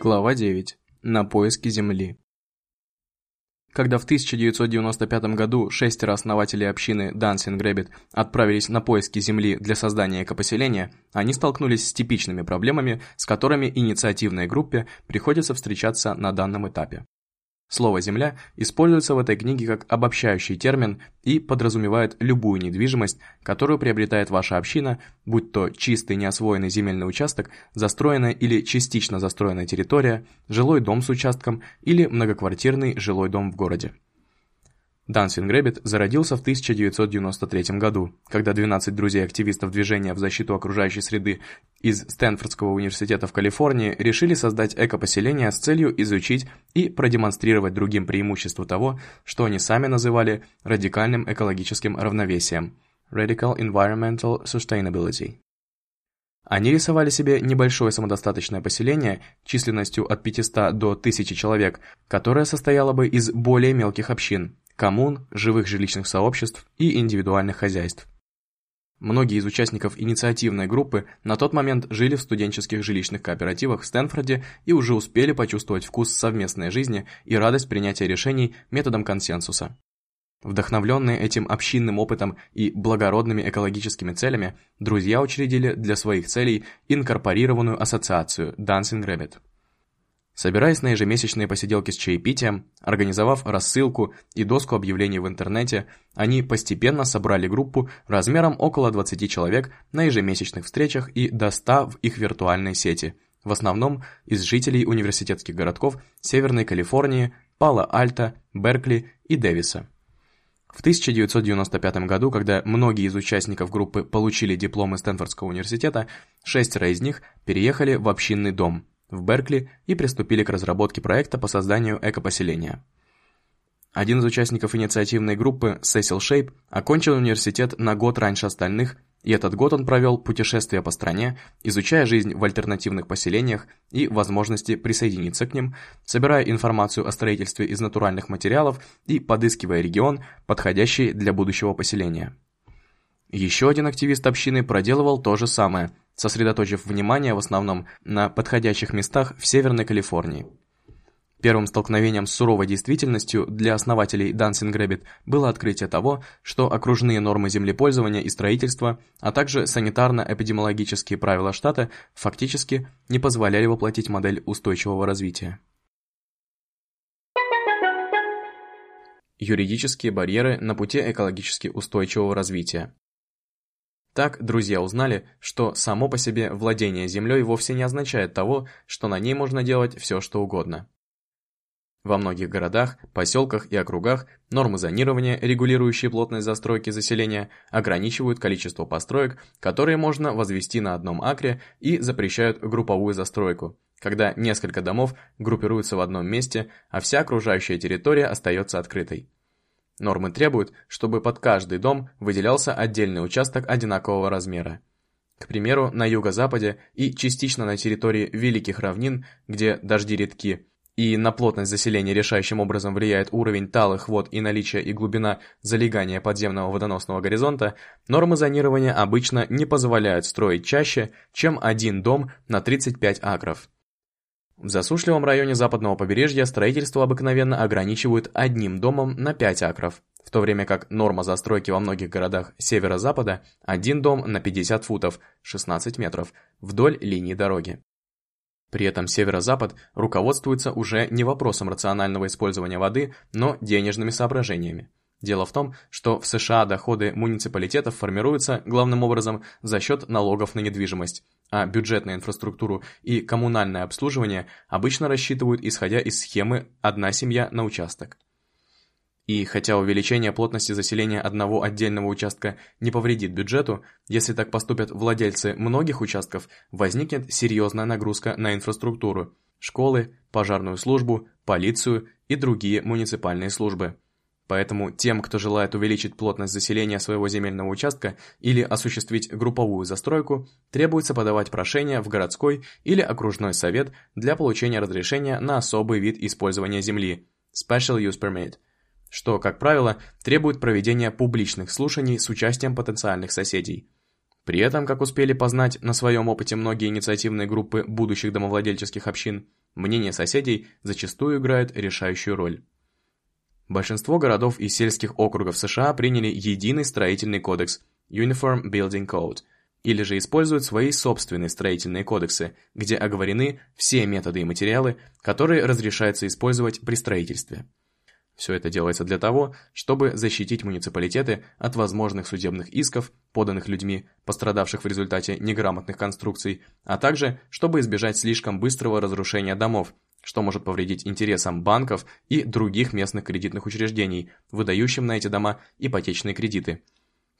Глава 9. На поиски Земли. Когда в 1995 году шестеро основателей общины Dancing Rabbit отправились на поиски Земли для создания экопоселения, они столкнулись с типичными проблемами, с которыми инициативной группе приходится встречаться на данном этапе. Слово «земля» используется в этой книге как обобщающий термин и подразумевает любую недвижимость, которую приобретает ваша община, будь то чистый неосвоенный земельный участок, застроенная или частично застроенная территория, жилой дом с участком или многоквартирный жилой дом в городе. Dancing Rabbit зародился в 1993 году, когда 12 друзей-активистов движения в защиту окружающей среды из Стэнфордского университета в Калифорнии решили создать экопоселение с целью изучить и продемонстрировать другим преимущество того, что они сами называли радикальным экологическим равновесием – Radical Environmental Sustainability. Они рисовали себе небольшое самодостаточное поселение численностью от 500 до 1000 человек, которое состояло бы из более мелких общин, коммун, живых жилищных сообществ и индивидуальных хозяйств. Многие из участников инициативной группы на тот момент жили в студенческих жилищных кооперативах в Стэнфорде и уже успели почувствовать вкус совместной жизни и радость принятия решений методом консенсуса. Вдохновленные этим общинным опытом и благородными экологическими целями, друзья учредили для своих целей инкорпорированную ассоциацию Dancing Rabbit. Собираясь на ежемесячные посиделки с чаепитием, организовав рассылку и доску объявлений в интернете, они постепенно собрали группу размером около 20 человек на ежемесячных встречах и до 100 в их виртуальной сети, в основном из жителей университетских городков Северной Калифорнии, Пало-Альто, Беркли и Дэвиса. В 1995 году, когда многие из участников группы получили дипломы Стэнфордского университета, шестеро из них переехали в общинный дом – в Беркли и приступили к разработке проекта по созданию экопоселения. Один из участников инициативной группы, Сесил Шейп, окончил университет на год раньше остальных, и этот год он провел путешествия по стране, изучая жизнь в альтернативных поселениях и возможности присоединиться к ним, собирая информацию о строительстве из натуральных материалов и подыскивая регион, подходящий для будущего поселения. Еще один активист общины проделывал то же самое – сосредоточив внимание в основном на подходящих местах в Северной Калифорнии. Первым столкновением с суровой действительностью для основателей Dancing Rabbit было открытие того, что окружные нормы землепользования и строительства, а также санитарно-эпидемиологические правила штата фактически не позволяли воплотить модель устойчивого развития. Юридические барьеры на пути экологически устойчивого развития. Так друзья узнали, что само по себе владение землей вовсе не означает того, что на ней можно делать все, что угодно. Во многих городах, поселках и округах нормы зонирования, регулирующие плотность застройки заселения, ограничивают количество построек, которые можно возвести на одном акре и запрещают групповую застройку, когда несколько домов группируются в одном месте, а вся окружающая территория остается открытой. Нормы требуют, чтобы под каждый дом выделялся отдельный участок одинакового размера. К примеру, на юго-западе и частично на территории Великих равнин, где дожди редки, и на плотность заселения решающим образом влияет уровень талых вод и наличие и глубина залегания подземного водоносного горизонта, нормы зонирования обычно не позволяют строить чаще, чем один дом на 35 акров. В засушливом районе западного побережья строительство обыкновенно ограничивают одним домом на 5 акров, в то время как норма застройки во многих городах северо-запада – один дом на 50 футов, 16 метров, вдоль линии дороги. При этом северо-запад руководствуется уже не вопросом рационального использования воды, но денежными соображениями. Дело в том, что в США доходы муниципалитетов формируются главным образом за счет налогов на недвижимость, а бюджетную инфраструктуру и коммунальное обслуживание обычно рассчитывают исходя из схемы «одна семья на участок». И хотя увеличение плотности заселения одного отдельного участка не повредит бюджету, если так поступят владельцы многих участков, возникнет серьезная нагрузка на инфраструктуру – школы, пожарную службу, полицию и другие муниципальные службы. Поэтому тем, кто желает увеличить плотность заселения своего земельного участка или осуществить групповую застройку, требуется подавать прошение в городской или окружной совет для получения разрешения на особый вид использования земли – Special Use Permit, что, как правило, требует проведения публичных слушаний с участием потенциальных соседей. При этом, как успели познать на своем опыте многие инициативные группы будущих домовладельческих общин, мнение соседей зачастую играет решающую роль. Большинство городов и сельских округов США приняли единый строительный кодекс Uniform Building Code, или же используют свои собственные строительные кодексы, где оговорены все методы и материалы, которые разрешается использовать при строительстве. Все это делается для того, чтобы защитить муниципалитеты от возможных судебных исков, поданных людьми, пострадавших в результате неграмотных конструкций, а также чтобы избежать слишком быстрого разрушения домов, что может повредить интересам банков и других местных кредитных учреждений, выдающим на эти дома ипотечные кредиты.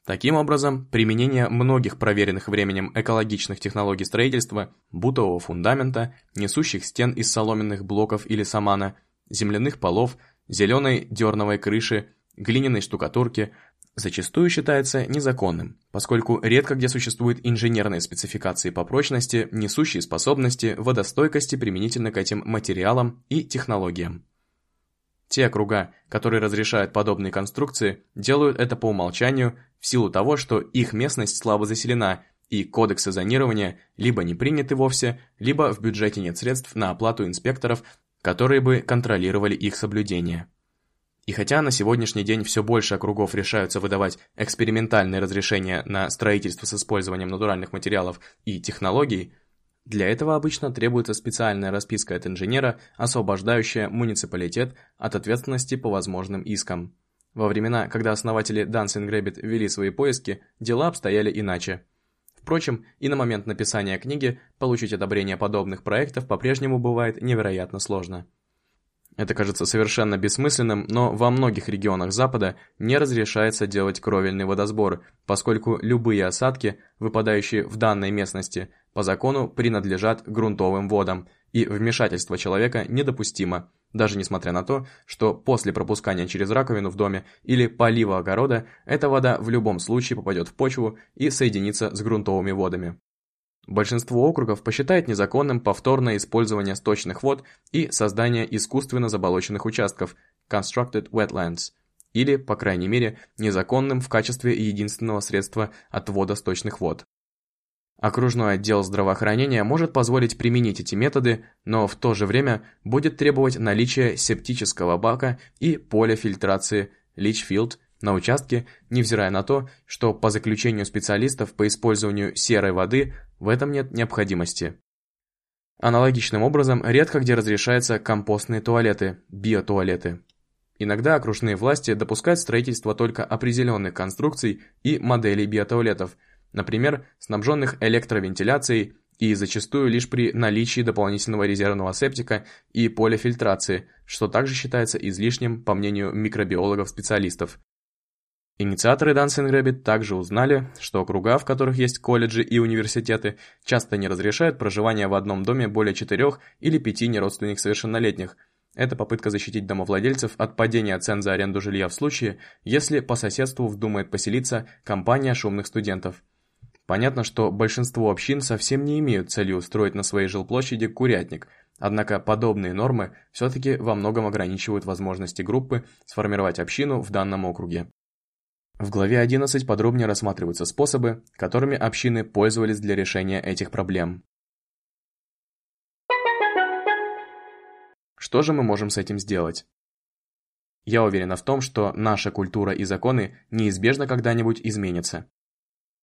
Таким образом, применение многих проверенных временем экологичных технологий строительства, бутового фундамента, несущих стен из соломенных блоков или самана, земляных полов, зеленой дерновой крыши, глиняной штукатурки – зачастую считается незаконным, поскольку редко где существуют инженерные спецификации по прочности, несущие способности, водостойкости применительно к этим материалам и технологиям. Те округа, которые разрешают подобные конструкции, делают это по умолчанию в силу того, что их местность слабо заселена и кодексы зонирования либо не приняты вовсе, либо в бюджете нет средств на оплату инспекторов, которые бы контролировали их соблюдение. И хотя на сегодняшний день все больше округов решаются выдавать экспериментальные разрешения на строительство с использованием натуральных материалов и технологий, для этого обычно требуется специальная расписка от инженера, освобождающая муниципалитет от ответственности по возможным искам. Во времена, когда основатели Dancing Rabbit вели свои поиски, дела обстояли иначе. Впрочем, и на момент написания книги получить одобрение подобных проектов по-прежнему бывает невероятно сложно. Это кажется совершенно бессмысленным, но во многих регионах Запада не разрешается делать кровельный водосбор, поскольку любые осадки, выпадающие в данной местности, по закону принадлежат грунтовым водам, и вмешательство человека недопустимо, даже несмотря на то, что после пропускания через раковину в доме или полива огорода эта вода в любом случае попадет в почву и соединится с грунтовыми водами. Большинство округов посчитает незаконным повторное использование сточных вод и создание искусственно заболоченных участков constructed wetlands или, по крайней мере, незаконным в качестве единственного средства отвода сточных вод. Окружной отдел здравоохранения может позволить применить эти методы, но в то же время будет требовать наличия септического бака и поля фильтрации Litchfield на участке, невзирая на то, что по заключению специалистов по использованию серой воды в этом нет необходимости. Аналогичным образом редко где разрешаются компостные туалеты, биотуалеты. Иногда окружные власти допускают строительство только определенных конструкций и моделей биотуалетов, например, снабженных электровентиляцией и зачастую лишь при наличии дополнительного резервного септика и поля фильтрации, что также считается излишним по мнению микробиологов-специалистов. Инициаторы Dancing Rabbit также узнали, что округа, в которых есть колледжи и университеты, часто не разрешают проживание в одном доме более четырех или пяти неродственных совершеннолетних. Это попытка защитить домовладельцев от падения цен за аренду жилья в случае, если по соседству вздумает поселиться компания шумных студентов. Понятно, что большинство общин совсем не имеют цели устроить на своей жилплощади курятник, однако подобные нормы все-таки во многом ограничивают возможности группы сформировать общину в данном округе. В главе 11 подробнее рассматриваются способы, которыми общины пользовались для решения этих проблем. Что же мы можем с этим сделать? Я уверена в том, что наша культура и законы неизбежно когда-нибудь изменятся.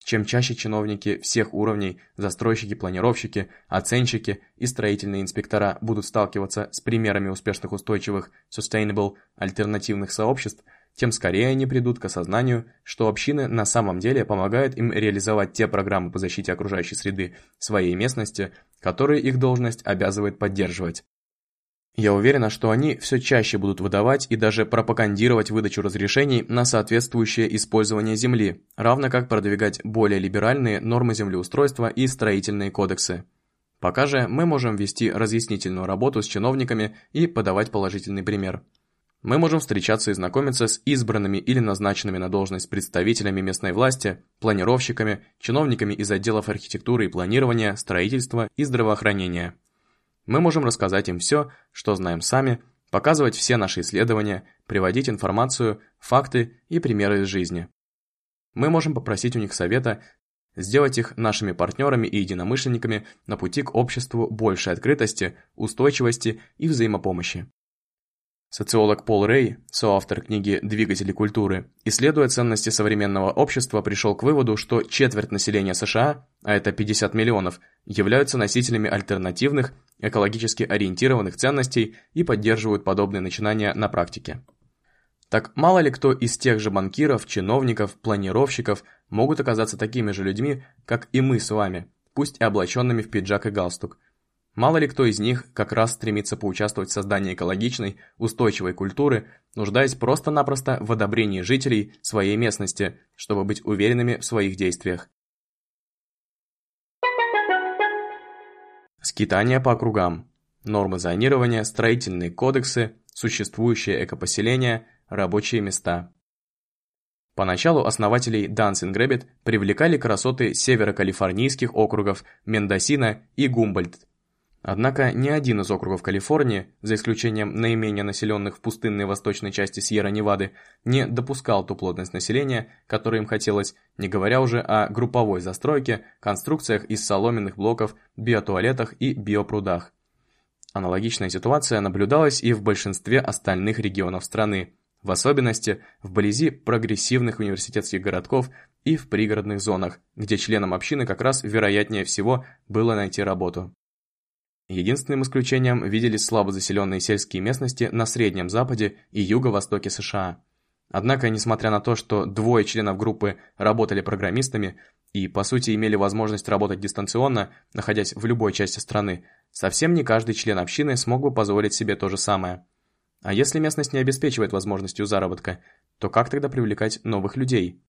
Чем чаще чиновники всех уровней, застройщики, планировщики, оценщики и строительные инспектора будут сталкиваться с примерами успешных устойчивых sustainable альтернативных сообществ – тем скорее они придут к осознанию, что общины на самом деле помогают им реализовать те программы по защите окружающей среды своей местности, которые их должность обязывает поддерживать. Я уверена, что они все чаще будут выдавать и даже пропагандировать выдачу разрешений на соответствующее использование земли, равно как продвигать более либеральные нормы землеустройства и строительные кодексы. Пока же мы можем вести разъяснительную работу с чиновниками и подавать положительный пример мы можем встречаться и знакомиться с избранными или назначенными на должность представителями местной власти, планировщиками, чиновниками из отделов архитектуры и планирования, строительства и здравоохранения. Мы можем рассказать им все, что знаем сами, показывать все наши исследования, приводить информацию, факты и примеры из жизни. Мы можем попросить у них совета, сделать их нашими партнерами и единомышленниками на пути к обществу большей открытости, устойчивости и взаимопомощи. Социолог Пол Рэй, соавтор книги «Двигатели культуры», исследуя ценности современного общества, пришел к выводу, что четверть населения США, а это 50 миллионов, являются носителями альтернативных, экологически ориентированных ценностей и поддерживают подобные начинания на практике. Так мало ли кто из тех же банкиров, чиновников, планировщиков могут оказаться такими же людьми, как и мы с вами, пусть и облаченными в пиджак и галстук, Мало ли кто из них как раз стремится поучаствовать в создании экологичной, устойчивой культуры, нуждаясь просто-напросто в одобрении жителей своей местности, чтобы быть уверенными в своих действиях. Скитания по округам. Нормы зонирования, строительные кодексы, существующие экопоселения, рабочие места. Поначалу основателей Dancing Rabbit привлекали красоты северо-калифорнийских округов Мендосина и Гумбольдт, Однако ни один из округов Калифорнии, за исключением наименее населенных в пустынной восточной части Сьерра-Невады, не допускал ту плотность населения, которой им хотелось, не говоря уже о групповой застройке, конструкциях из соломенных блоков, биотуалетах и биопрудах. Аналогичная ситуация наблюдалась и в большинстве остальных регионов страны, в особенности вблизи прогрессивных университетских городков и в пригородных зонах, где членам общины как раз вероятнее всего было найти работу. Единственным исключением виделись слабо заселенные сельские местности на Среднем Западе и Юго-Востоке США. Однако, несмотря на то, что двое членов группы работали программистами и, по сути, имели возможность работать дистанционно, находясь в любой части страны, совсем не каждый член общины смог бы позволить себе то же самое. А если местность не обеспечивает возможностью заработка, то как тогда привлекать новых людей?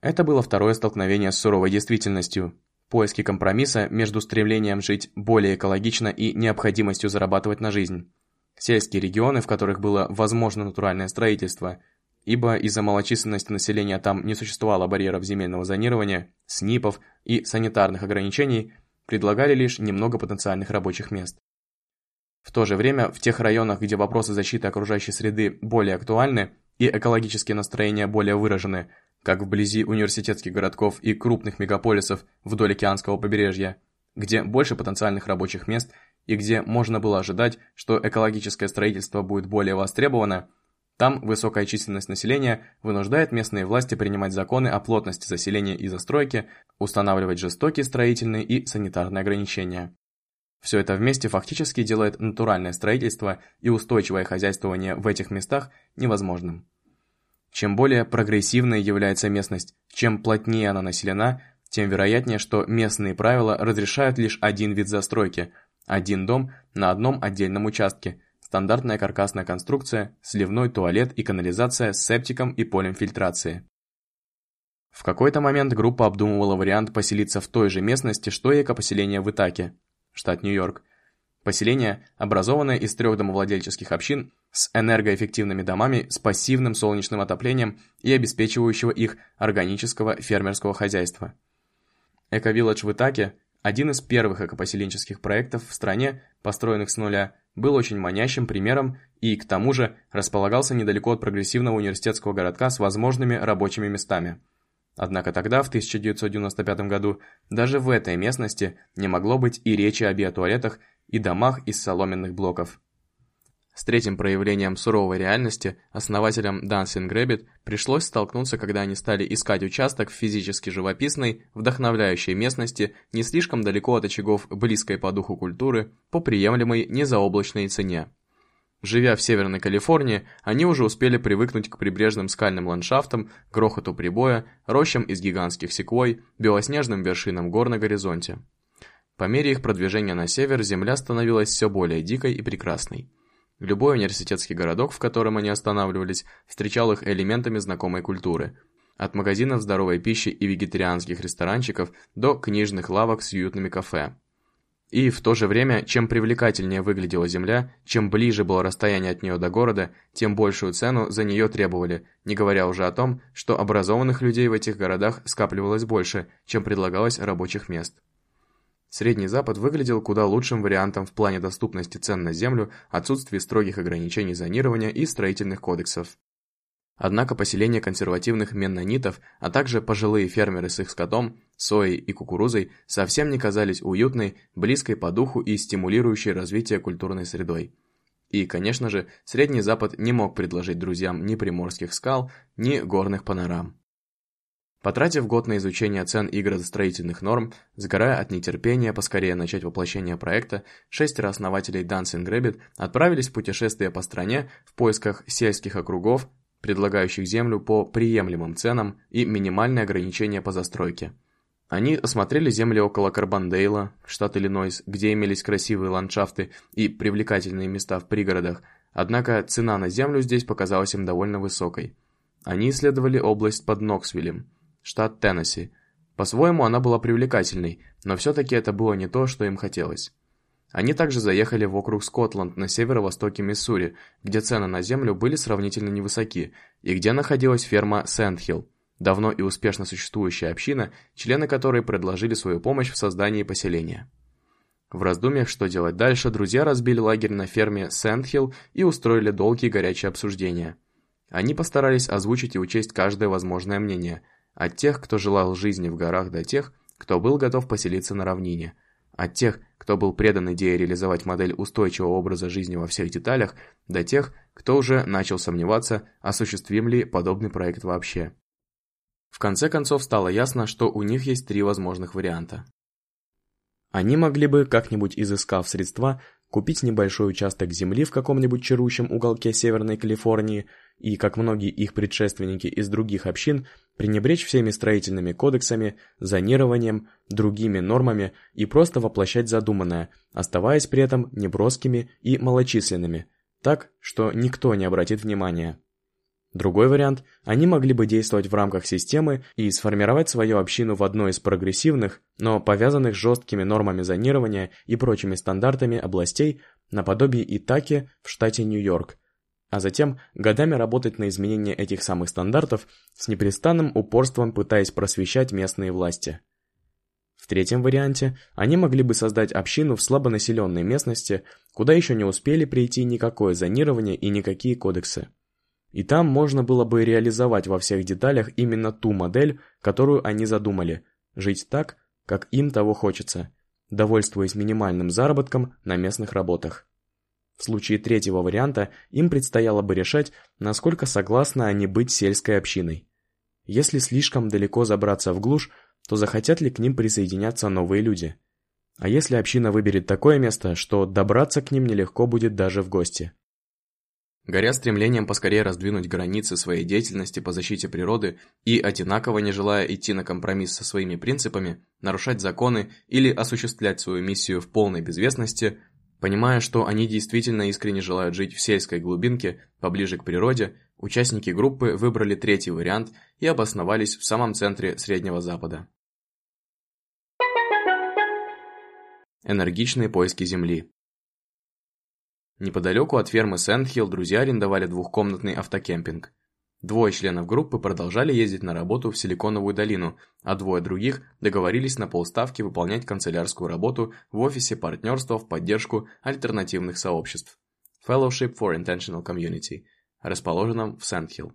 Это было второе столкновение с суровой действительностью, поиске компромисса между стремлением жить более экологично и необходимостью зарабатывать на жизнь. Сельские регионы, в которых было возможно натуральное строительство, ибо из-за малочисленности населения там не существовало барьеров земельного зонирования, СНИПов и санитарных ограничений, предлагали лишь немного потенциальных рабочих мест. В то же время, в тех районах, где вопросы защиты окружающей среды более актуальны и экологические настроения более выражены, как вблизи университетских городков и крупных мегаполисов вдоль океанского побережья, где больше потенциальных рабочих мест и где можно было ожидать, что экологическое строительство будет более востребовано, там высокая численность населения вынуждает местные власти принимать законы о плотности заселения и застройки, устанавливать жестокие строительные и санитарные ограничения. Все это вместе фактически делает натуральное строительство и устойчивое хозяйствование в этих местах невозможным. Чем более прогрессивной является местность, чем плотнее она населена, тем вероятнее, что местные правила разрешают лишь один вид застройки – один дом на одном отдельном участке, стандартная каркасная конструкция, сливной туалет и канализация с септиком и полем фильтрации. В какой-то момент группа обдумывала вариант поселиться в той же местности, что и экопоселение в Итаке, штат Нью-Йорк. Поселение, образованное из трех домовладельческих общин, с энергоэффективными домами с пассивным солнечным отоплением и обеспечивающего их органического фермерского хозяйства. Эко-вилледж в Итаке, один из первых экопоселенческих проектов в стране, построенных с нуля, был очень манящим примером и, к тому же, располагался недалеко от прогрессивного университетского городка с возможными рабочими местами. Однако тогда, в 1995 году, даже в этой местности не могло быть и речи о биотуалетах и домах из соломенных блоков. С третьим проявлением суровой реальности основателям Dancing Rabbit пришлось столкнуться, когда они стали искать участок в физически живописной, вдохновляющей местности не слишком далеко от очагов близкой по духу культуры по приемлемой незаоблачной цене. Живя в Северной Калифорнии, они уже успели привыкнуть к прибрежным скальным ландшафтам, грохоту прибоя, рощам из гигантских секвой, белоснежным вершинам гор на горизонте. По мере их продвижения на север земля становилась все более дикой и прекрасной. Любой университетский городок, в котором они останавливались, встречал их элементами знакомой культуры. От магазинов здоровой пищи и вегетарианских ресторанчиков до книжных лавок с уютными кафе. И в то же время, чем привлекательнее выглядела земля, чем ближе было расстояние от нее до города, тем большую цену за нее требовали, не говоря уже о том, что образованных людей в этих городах скапливалось больше, чем предлагалось рабочих мест. Средний Запад выглядел куда лучшим вариантом в плане доступности цен на землю, отсутствии строгих ограничений зонирования и строительных кодексов. Однако поселение консервативных меннонитов, а также пожилые фермеры с их скотом, соей и кукурузой совсем не казались уютной, близкой по духу и стимулирующей развитие культурной средой. И, конечно же, Средний Запад не мог предложить друзьям ни приморских скал, ни горных панорам. Потратив год на изучение цен и градостроительных норм, сгорая от нетерпения поскорее начать воплощение проекта, шестеро основателей Dancing Rabbit отправились в путешествие по стране в поисках сельских округов, предлагающих землю по приемлемым ценам и минимальные ограничения по застройке. Они осмотрели земли около Карбандейла, штат Иллинойс, где имелись красивые ландшафты и привлекательные места в пригородах, однако цена на землю здесь показалась им довольно высокой. Они исследовали область под Ноксвиллем, штат Теннесси. По-своему она была привлекательной, но все-таки это было не то, что им хотелось. Они также заехали в округ Скотланд на северо-востоке Миссури, где цены на землю были сравнительно невысоки, и где находилась ферма Сэндхилл, давно и успешно существующая община, члены которой предложили свою помощь в создании поселения. В раздумьях, что делать дальше, друзья разбили лагерь на ферме Сэндхилл и устроили долгие горячие обсуждения. Они постарались озвучить и учесть каждое возможное мнение, от тех, кто желал жизни в горах, до тех, кто был готов поселиться на равнине, от тех, кто был предан идее реализовать модель устойчивого образа жизни во всех деталях, до тех, кто уже начал сомневаться, осуществим ли подобный проект вообще. В конце концов стало ясно, что у них есть три возможных варианта. Они могли бы, как-нибудь изыскав средства, купить небольшой участок земли в каком-нибудь чарущем уголке Северной Калифорнии и, как многие их предшественники из других общин, пренебречь всеми строительными кодексами, зонированием, другими нормами и просто воплощать задуманное, оставаясь при этом неброскими и малочисленными, так, что никто не обратит внимания. Другой вариант – они могли бы действовать в рамках системы и сформировать свою общину в одной из прогрессивных, но повязанных жесткими нормами зонирования и прочими стандартами областей наподобие Итаки в штате Нью-Йорк, а затем годами работать на изменение этих самых стандартов с непрестанным упорством пытаясь просвещать местные власти. В третьем варианте они могли бы создать общину в слабонаселенной местности, куда еще не успели прийти никакое зонирование и никакие кодексы. И там можно было бы реализовать во всех деталях именно ту модель, которую они задумали – жить так, как им того хочется, довольствуясь минимальным заработком на местных работах. В случае третьего варианта им предстояло бы решать, насколько согласны они быть сельской общиной. Если слишком далеко забраться в глушь, то захотят ли к ним присоединяться новые люди? А если община выберет такое место, что добраться к ним нелегко будет даже в гости? Горя стремлением поскорее раздвинуть границы своей деятельности по защите природы и одинаково не желая идти на компромисс со своими принципами, нарушать законы или осуществлять свою миссию в полной безвестности, Понимая, что они действительно искренне желают жить в сельской глубинке, поближе к природе, участники группы выбрали третий вариант и обосновались в самом центре Среднего Запада. Энергичные поиски земли Неподалеку от фермы Сэндхилл друзья арендовали двухкомнатный автокемпинг. Двое членов группы продолжали ездить на работу в Силиконовую долину, а двое других договорились на полставки выполнять канцелярскую работу в офисе партнерства в поддержку альтернативных сообществ Fellowship for Intentional Community, расположенном в Сэндхилл.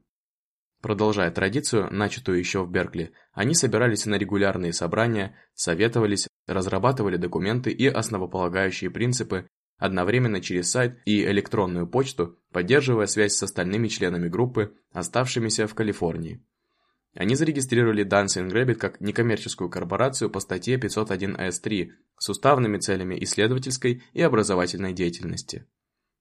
Продолжая традицию, начатую еще в Беркли, они собирались на регулярные собрания, советовались, разрабатывали документы и основополагающие принципы одновременно через сайт и электронную почту, поддерживая связь с остальными членами группы, оставшимися в Калифорнии. Они зарегистрировали Dancing Rabbit как некоммерческую корпорацию по статье 501S3 с уставными целями исследовательской и образовательной деятельности.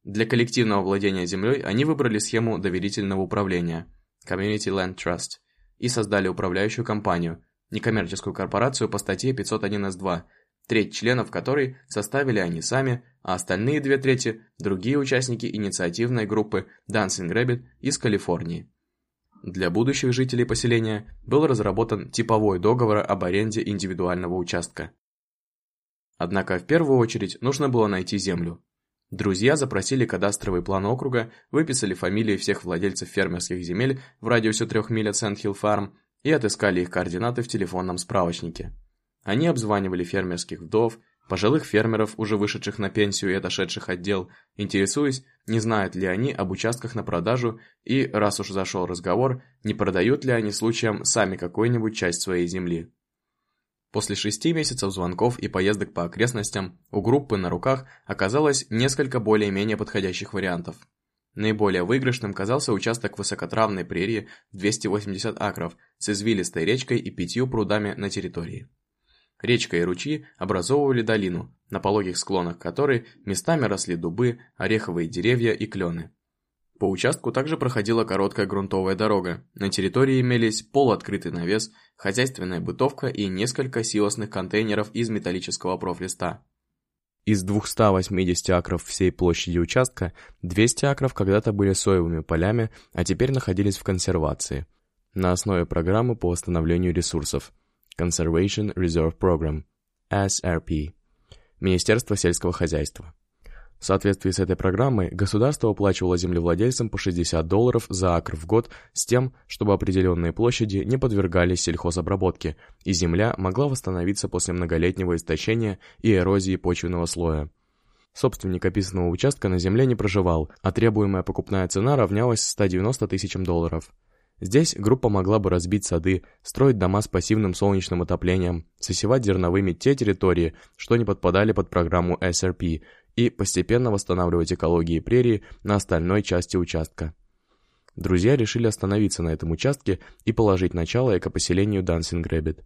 Для коллективного владения землей они выбрали схему доверительного управления Community Land Trust и создали управляющую компанию, некоммерческую корпорацию по статье 501S2, треть членов которой составили они сами, а остальные две трети – другие участники инициативной группы Dancing Rabbit из Калифорнии. Для будущих жителей поселения был разработан типовой договор об аренде индивидуального участка. Однако в первую очередь нужно было найти землю. Друзья запросили кадастровый план округа, выписали фамилии всех владельцев фермерских земель в радиусе трех миль от Сент-Хилл Фарм и отыскали их координаты в телефонном справочнике. Они обзванивали фермерских вдов, пожилых фермеров, уже вышедших на пенсию и отошедших от дел, интересуясь, не знают ли они об участках на продажу и, раз уж зашел разговор, не продают ли они случаем сами какую-нибудь часть своей земли. После шести месяцев звонков и поездок по окрестностям у группы на руках оказалось несколько более-менее подходящих вариантов. Наиболее выигрышным казался участок высокотравной прерии в 280 акров с извилистой речкой и пятью прудами на территории. Речка и ручьи образовывали долину, на пологих склонах которой местами росли дубы, ореховые деревья и клены. По участку также проходила короткая грунтовая дорога. На территории имелись полуоткрытый навес, хозяйственная бытовка и несколько силосных контейнеров из металлического профлиста. Из 280 акров всей площади участка, 200 акров когда-то были соевыми полями, а теперь находились в консервации. На основе программы по восстановлению ресурсов Conservation Reserve Program, SRP, Министерство сельского хозяйства. В соответствии с этой программой, государство оплачивало землевладельцам по 60 долларов за акр в год с тем, чтобы определенные площади не подвергались сельхозобработке, и земля могла восстановиться после многолетнего истощения и эрозии почвенного слоя. Собственник описанного участка на земле не проживал, а требуемая покупная цена равнялась 190 тысячам долларов. Здесь группа могла бы разбить сады, строить дома с пассивным солнечным отоплением, засевать зерновыми те территории, что не подпадали под программу SRP, и постепенно восстанавливать экологии прерии на остальной части участка. Друзья решили остановиться на этом участке и положить начало экопоселению Dancing Rabbit.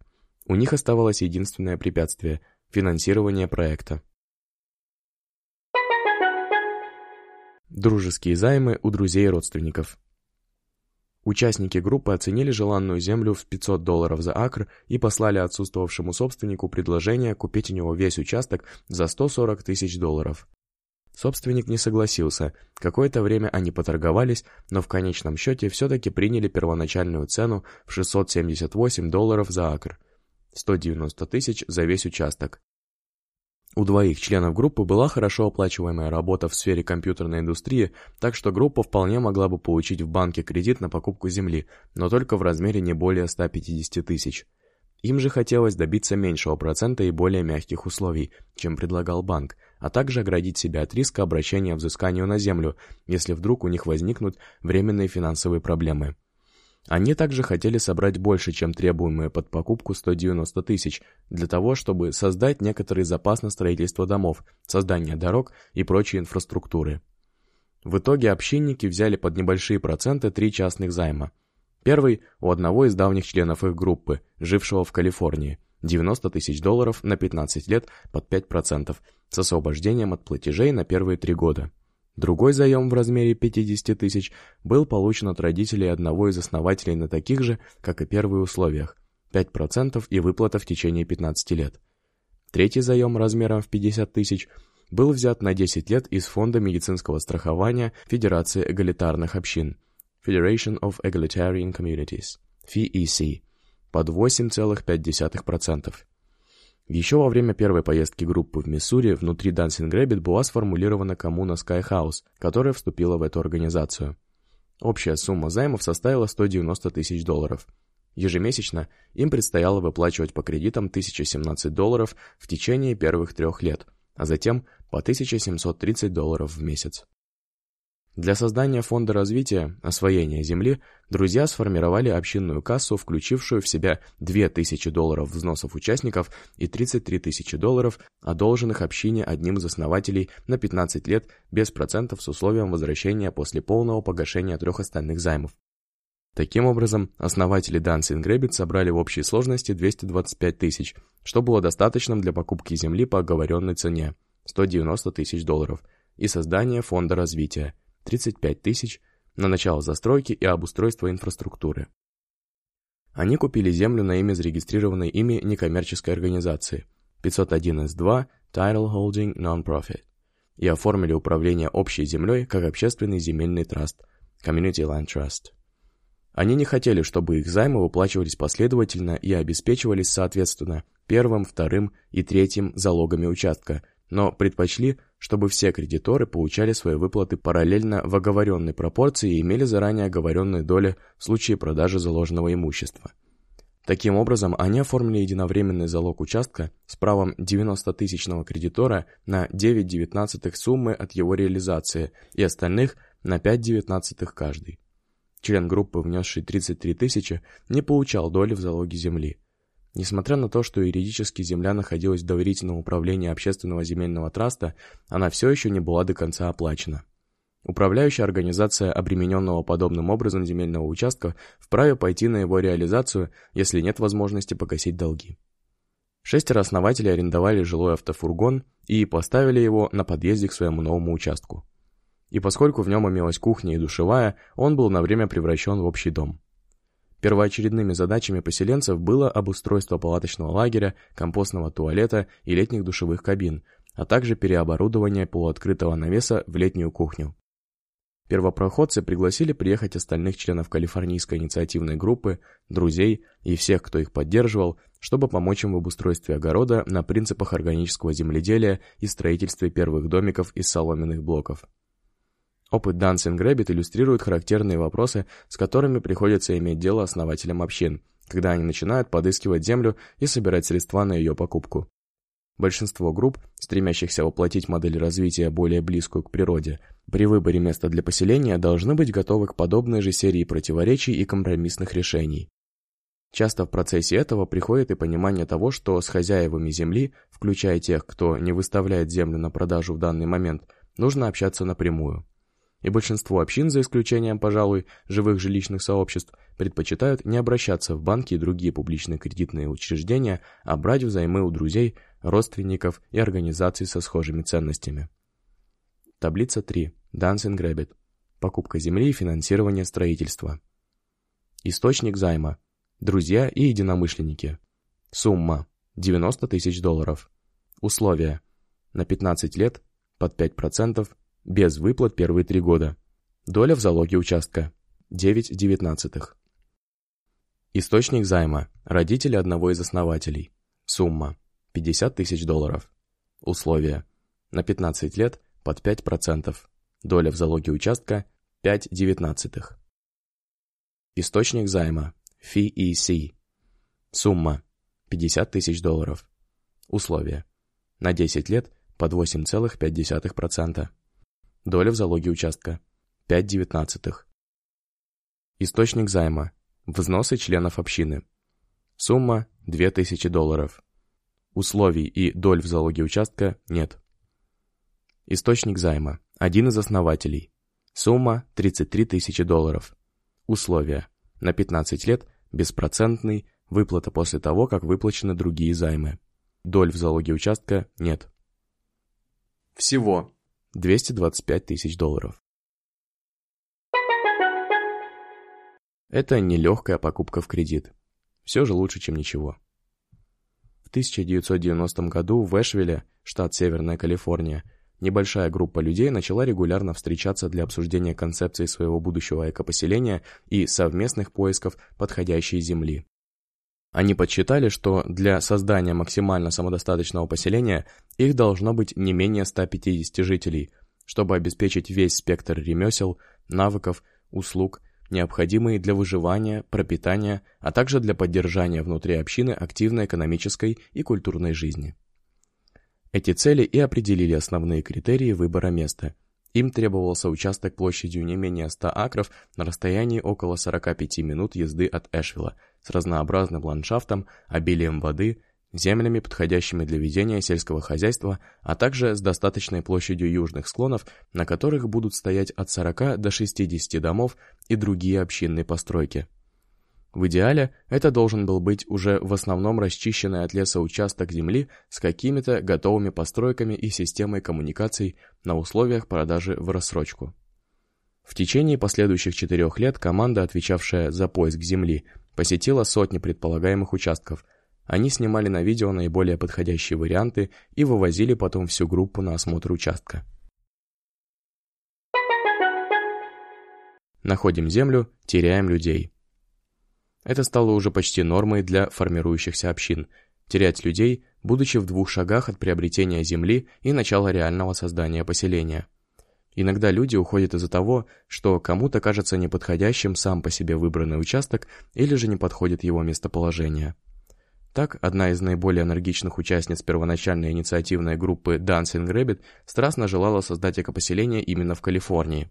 У них оставалось единственное препятствие – финансирование проекта. Дружеские займы у друзей и родственников. Участники группы оценили желанную землю в 500 долларов за акр и послали отсутствовавшему собственнику предложение купить у него весь участок за 140 тысяч долларов. Собственник не согласился, какое-то время они поторговались, но в конечном счете все-таки приняли первоначальную цену в 678 долларов за акр, 190 тысяч за весь участок. У двоих членов группы была хорошо оплачиваемая работа в сфере компьютерной индустрии, так что группа вполне могла бы получить в банке кредит на покупку земли, но только в размере не более 150 тысяч. Им же хотелось добиться меньшего процента и более мягких условий, чем предлагал банк, а также оградить себя от риска обращения взысканию на землю, если вдруг у них возникнут временные финансовые проблемы. Они также хотели собрать больше, чем требуемые под покупку 190 тысяч, для того, чтобы создать некоторый запас на строительство домов, создание дорог и прочей инфраструктуры. В итоге общинники взяли под небольшие проценты три частных займа. Первый у одного из давних членов их группы, жившего в Калифорнии, 90 тысяч долларов на 15 лет под 5%, с освобождением от платежей на первые три года. Другой заем в размере 50 тысяч был получен от родителей одного из основателей на таких же, как и первые условиях, 5% и выплата в течение 15 лет. Третий заем размером в 50 тысяч был взят на 10 лет из Фонда медицинского страхования Федерации эгалитарных общин Federation of Egalitarian Communities, FEC, под 8,5%. Еще во время первой поездки группы в Миссури внутри Dancing Rabbit была сформулирована коммуна Sky House, которая вступила в эту организацию. Общая сумма займов составила 190 тысяч долларов. Ежемесячно им предстояло выплачивать по кредитам 1017 долларов в течение первых трех лет, а затем по 1730 долларов в месяц. Для создания фонда развития освоения земли друзья сформировали общинную кассу, включившую в себя 2000 долларов взносов участников и 33 тысячи долларов, одолженных общине одним из основателей на 15 лет без процентов с условием возвращения после полного погашения трех остальных займов. Таким образом, основатели Dancing Rabbit собрали в общей сложности 225 тысяч, что было достаточным для покупки земли по оговоренной цене – 190 тысяч долларов, и создания фонда развития – 35 тысяч на начало застройки и обустройства инфраструктуры. Они купили землю на имя зарегистрированной ими некоммерческой организации 501S2 Title Holding Non-Profit и оформили управление общей землей как общественный земельный траст Community Land Trust. Они не хотели, чтобы их займы выплачивались последовательно и обеспечивались соответственно первым, вторым и третьим залогами участка, но предпочли, чтобы все кредиторы получали свои выплаты параллельно в оговоренной пропорции и имели заранее оговоренные доли в случае продажи заложенного имущества. Таким образом, они оформили единовременный залог участка с правом 90-тысячного кредитора на 9 девятнадцатых суммы от его реализации и остальных на 5 девятнадцатых каждый. Член группы, внесший 33 тысячи, не получал доли в залоге земли. Несмотря на то, что юридически земля находилась в доверительном управлении общественного земельного траста, она все еще не была до конца оплачена. Управляющая организация обремененного подобным образом земельного участка вправе пойти на его реализацию, если нет возможности погасить долги. Шестеро основателей арендовали жилой автофургон и поставили его на подъезде к своему новому участку. И поскольку в нем имелась кухня и душевая, он был на время превращен в общий дом. Первоочередными задачами поселенцев было обустройство палаточного лагеря, компостного туалета и летних душевых кабин, а также переоборудование полуоткрытого навеса в летнюю кухню. Первопроходцы пригласили приехать остальных членов калифорнийской инициативной группы, друзей и всех, кто их поддерживал, чтобы помочь им в обустройстве огорода на принципах органического земледелия и строительстве первых домиков из соломенных блоков. Опыт Dancing Rabbit иллюстрирует характерные вопросы, с которыми приходится иметь дело основателям общин, когда они начинают подыскивать землю и собирать средства на ее покупку. Большинство групп, стремящихся воплотить модель развития более близкую к природе, при выборе места для поселения должны быть готовы к подобной же серии противоречий и компромиссных решений. Часто в процессе этого приходит и понимание того, что с хозяевами земли, включая тех, кто не выставляет землю на продажу в данный момент, нужно общаться напрямую и большинство общин, за исключением, пожалуй, живых жилищных сообществ, предпочитают не обращаться в банки и другие публичные кредитные учреждения, а брать взаймы у друзей, родственников и организаций со схожими ценностями. Таблица 3. Dancing Rabbit. Покупка земли и финансирование строительства. Источник займа. Друзья и единомышленники. Сумма. 90 тысяч долларов. Условия. На 15 лет, под 5%, без выплат первые три года. Доля в залоге участка. 9 девятнадцатых. Источник займа. Родители одного из основателей. Сумма. 50 тысяч долларов. Условия. На 15 лет под 5%. Доля в залоге участка 5 девятнадцатых. Источник займа. FEC. Сумма. 50 тысяч долларов. Условия. На 10 лет под 8,5%. Доля в залоге участка. 5 девятнадцатых. Источник займа. Взносы членов общины. Сумма 2000 долларов. Условий и доль в залоге участка нет. Источник займа. Один из основателей. Сумма 33 тысячи долларов. Условия. На 15 лет беспроцентный, выплата после того, как выплачены другие займы. Доль в залоге участка нет. Всего 225 тысяч долларов. Это нелегкая покупка в кредит. Все же лучше, чем ничего. В 1990 году в Эшвилле, штат Северная Калифорния, небольшая группа людей начала регулярно встречаться для обсуждения концепции своего будущего экопоселения и совместных поисков подходящей земли. Они подсчитали, что для создания максимально самодостаточного поселения их должно быть не менее 150 жителей, чтобы обеспечить весь спектр ремесел, навыков, услуг, необходимые для выживания, пропитания, а также для поддержания внутри общины активной экономической и культурной жизни. Эти цели и определили основные критерии выбора места – им требовался участок площадью не менее 100 акров на расстоянии около 45 минут езды от Эшвилла, с разнообразным ландшафтом, обилием воды, землями, подходящими для ведения сельского хозяйства, а также с достаточной площадью южных склонов, на которых будут стоять от 40 до 60 домов и другие общинные постройки. В идеале это должен был быть уже в основном расчищенный от леса участок земли с какими-то готовыми постройками и системой коммуникаций на условиях продажи в рассрочку. В течение последующих четырех лет команда, отвечавшая за поиск земли, посетила сотни предполагаемых участков. Они снимали на видео наиболее подходящие варианты и вывозили потом всю группу на осмотр участка. Находим землю, теряем людей. Это стало уже почти нормой для формирующихся общин – терять людей, будучи в двух шагах от приобретения земли и начала реального создания поселения. Иногда люди уходят из-за того, что кому-то кажется неподходящим сам по себе выбранный участок или же не подходит его местоположение. Так, одна из наиболее энергичных участниц первоначальной инициативной группы Dancing Rabbit страстно желала создать экопоселение именно в Калифорнии.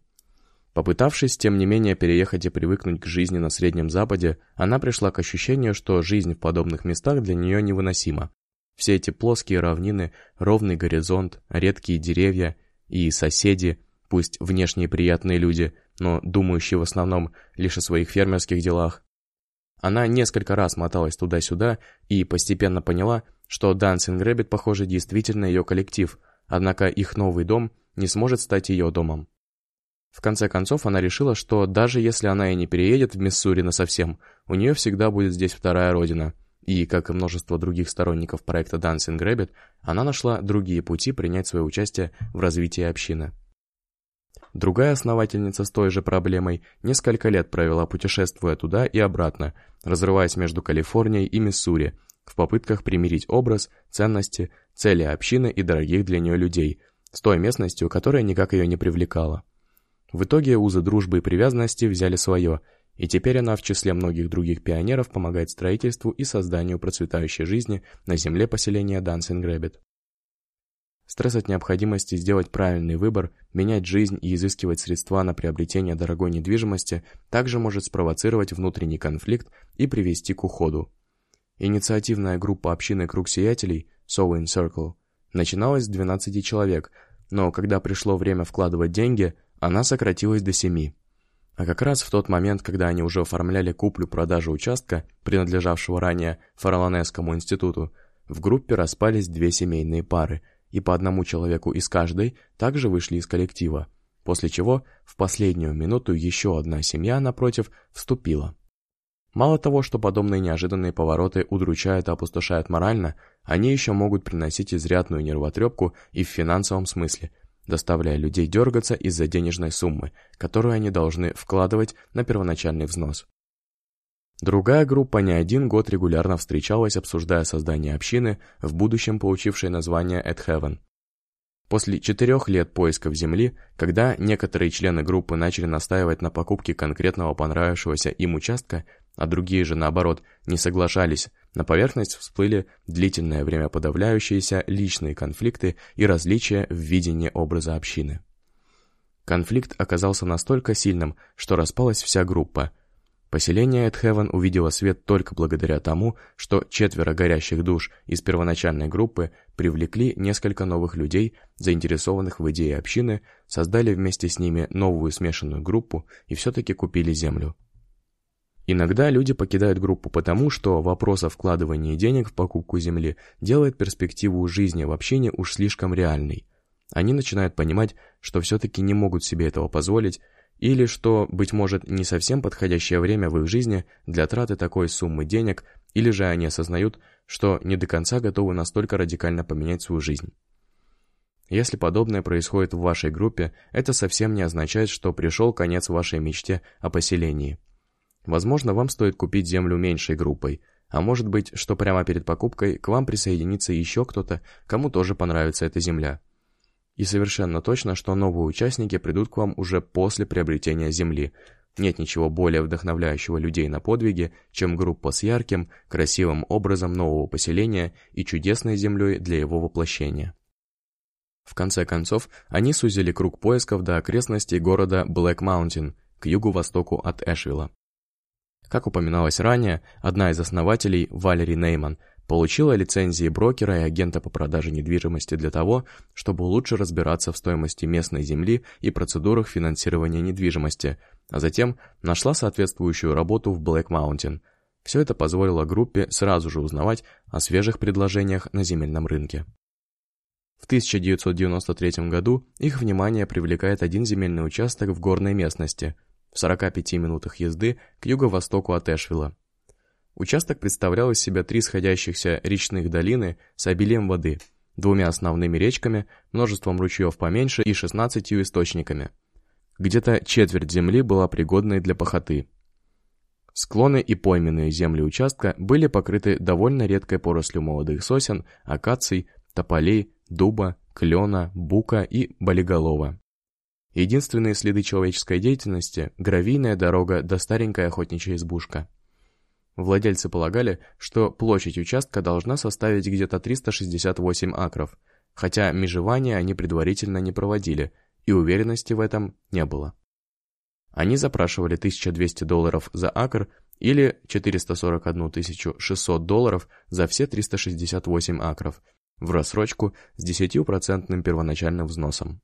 Попытавшись, тем не менее, переехать и привыкнуть к жизни на Среднем Западе, она пришла к ощущению, что жизнь в подобных местах для нее невыносима. Все эти плоские равнины, ровный горизонт, редкие деревья и соседи, пусть внешние приятные люди, но думающие в основном лишь о своих фермерских делах. Она несколько раз моталась туда-сюда и постепенно поняла, что Dancing Rabbit, похоже, действительно ее коллектив, однако их новый дом не сможет стать ее домом. В конце концов, она решила, что даже если она и не переедет в Миссури насовсем, у нее всегда будет здесь вторая родина. И, как и множество других сторонников проекта Dancing Rabbit, она нашла другие пути принять свое участие в развитии общины. Другая основательница с той же проблемой несколько лет провела путешествуя туда и обратно, разрываясь между Калифорнией и Миссури, в попытках примирить образ, ценности, цели общины и дорогих для нее людей с той местностью, которая никак ее не привлекала. В итоге узы дружбы и привязанности взяли свое, и теперь она в числе многих других пионеров помогает строительству и созданию процветающей жизни на земле поселения Rabbit. Стресс от необходимости сделать правильный выбор, менять жизнь и изыскивать средства на приобретение дорогой недвижимости также может спровоцировать внутренний конфликт и привести к уходу. Инициативная группа общины «Круг сиятелей» Sowing Circle начиналась с 12 человек, но когда пришло время вкладывать деньги – она сократилась до семи. А как раз в тот момент, когда они уже оформляли куплю-продажу участка, принадлежавшего ранее Фараланесскому институту, в группе распались две семейные пары, и по одному человеку из каждой также вышли из коллектива, после чего в последнюю минуту еще одна семья, напротив, вступила. Мало того, что подобные неожиданные повороты удручают и опустошают морально, они еще могут приносить изрядную нервотрепку и в финансовом смысле, заставляя людей дергаться из-за денежной суммы, которую они должны вкладывать на первоначальный взнос. Другая группа не один год регулярно встречалась, обсуждая создание общины, в будущем получившей название Heaven. После четырех лет поисков Земли, когда некоторые члены группы начали настаивать на покупке конкретного понравившегося им участка, а другие же, наоборот, не соглашались, на поверхность всплыли длительное время подавляющиеся личные конфликты и различия в видении образа общины. Конфликт оказался настолько сильным, что распалась вся группа. Поселение Эдхевен увидело свет только благодаря тому, что четверо горящих душ из первоначальной группы привлекли несколько новых людей, заинтересованных в идее общины, создали вместе с ними новую смешанную группу и все-таки купили землю. Иногда люди покидают группу потому, что вопрос о вкладывании денег в покупку земли делает перспективу жизни в общине уж слишком реальной. Они начинают понимать, что все-таки не могут себе этого позволить, или что, быть может, не совсем подходящее время в их жизни для траты такой суммы денег, или же они осознают, что не до конца готовы настолько радикально поменять свою жизнь. Если подобное происходит в вашей группе, это совсем не означает, что пришел конец вашей мечте о поселении – Возможно, вам стоит купить землю меньшей группой, а может быть, что прямо перед покупкой к вам присоединится еще кто-то, кому тоже понравится эта земля. И совершенно точно, что новые участники придут к вам уже после приобретения земли. Нет ничего более вдохновляющего людей на подвиги, чем группа с ярким, красивым образом нового поселения и чудесной землей для его воплощения. В конце концов, они сузили круг поисков до окрестностей города Блэк Маунтин, к югу-востоку от Эшвилла. Как упоминалось ранее, одна из основателей, Валери Нейман, получила лицензии брокера и агента по продаже недвижимости для того, чтобы лучше разбираться в стоимости местной земли и процедурах финансирования недвижимости, а затем нашла соответствующую работу в Блэк Маунтин. Все это позволило группе сразу же узнавать о свежих предложениях на земельном рынке. В 1993 году их внимание привлекает один земельный участок в горной местности – в 45 минутах езды к юго-востоку от Эшвилла. Участок представлял из себя три сходящихся речных долины с обилием воды, двумя основными речками, множеством ручьев поменьше и 16 источниками. Где-то четверть земли была пригодной для пахоты. Склоны и пойменные земли участка были покрыты довольно редкой порослью молодых сосен, акаций, тополей, дуба, клена, бука и болиголова. Единственные следы человеческой деятельности – гравийная дорога до старенькая охотничья избушка. Владельцы полагали, что площадь участка должна составить где-то 368 акров, хотя межевания они предварительно не проводили, и уверенности в этом не было. Они запрашивали 1200 долларов за акр или 441 600 долларов за все 368 акров, в рассрочку с 10% первоначальным взносом.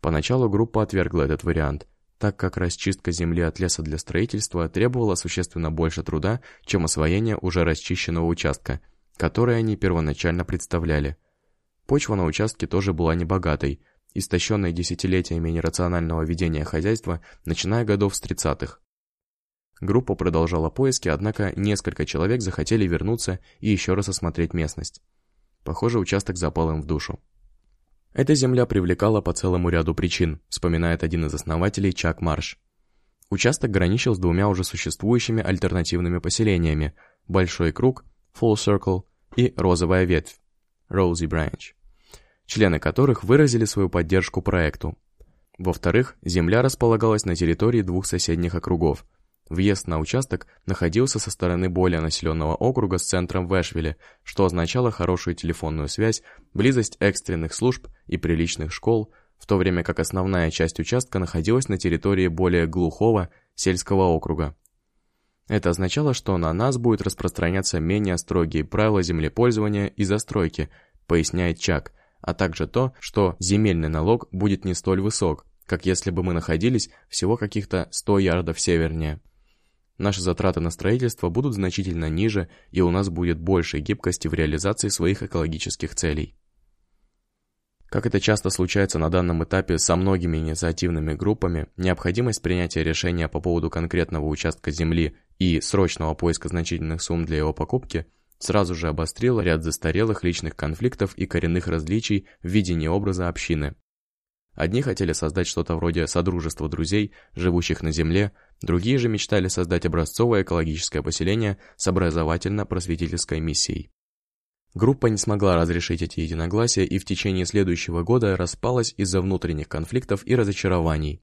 Поначалу группа отвергла этот вариант, так как расчистка земли от леса для строительства требовала существенно больше труда, чем освоение уже расчищенного участка, который они первоначально представляли. Почва на участке тоже была небогатой, истощенной десятилетиями нерационального ведения хозяйства, начиная годов с 30-х. Группа продолжала поиски, однако несколько человек захотели вернуться и еще раз осмотреть местность. Похоже, участок запал им в душу. Эта земля привлекала по целому ряду причин, вспоминает один из основателей Чак Марш. Участок граничил с двумя уже существующими альтернативными поселениями – Большой Круг, Full Circle и Розовая Ветвь, Rosy Branch, члены которых выразили свою поддержку проекту. Во-вторых, земля располагалась на территории двух соседних округов – Въезд на участок находился со стороны более населенного округа с центром в что означало хорошую телефонную связь, близость экстренных служб и приличных школ, в то время как основная часть участка находилась на территории более глухого сельского округа. Это означало, что на нас будет распространяться менее строгие правила землепользования и застройки, поясняет Чак, а также то, что земельный налог будет не столь высок, как если бы мы находились всего каких-то 100 ярдов севернее. Наши затраты на строительство будут значительно ниже, и у нас будет больше гибкости в реализации своих экологических целей. Как это часто случается на данном этапе со многими инициативными группами, необходимость принятия решения по поводу конкретного участка земли и срочного поиска значительных сумм для его покупки сразу же обострила ряд застарелых личных конфликтов и коренных различий в видении образа общины, Одни хотели создать что-то вроде содружества друзей, живущих на Земле, другие же мечтали создать образцовое экологическое поселение с образовательно-просветительской миссией. Группа не смогла разрешить эти единогласия и в течение следующего года распалась из-за внутренних конфликтов и разочарований.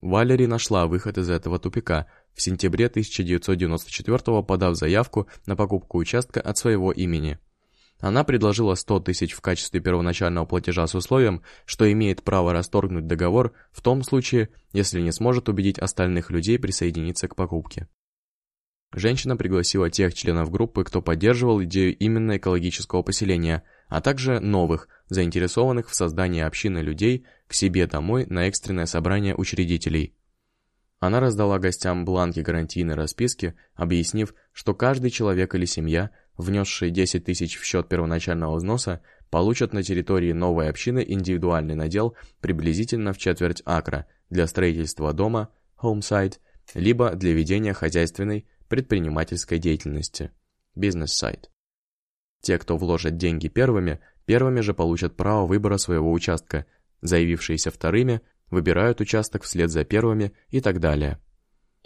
Валери нашла выход из этого тупика, в сентябре 1994 подав заявку на покупку участка от своего имени – она предложила 100 тысяч в качестве первоначального платежа с условием, что имеет право расторгнуть договор в том случае, если не сможет убедить остальных людей присоединиться к покупке. Женщина пригласила тех членов группы, кто поддерживал идею именно экологического поселения, а также новых, заинтересованных в создании общины людей к себе домой на экстренное собрание учредителей. Она раздала гостям бланки гарантийной расписки, объяснив, что каждый человек или семья внесшие 10 тысяч в счет первоначального взноса, получат на территории новой общины индивидуальный надел приблизительно в четверть акра для строительства дома, home site, либо для ведения хозяйственной предпринимательской деятельности, site. Те, кто вложат деньги первыми, первыми же получат право выбора своего участка, заявившиеся вторыми выбирают участок вслед за первыми и так далее.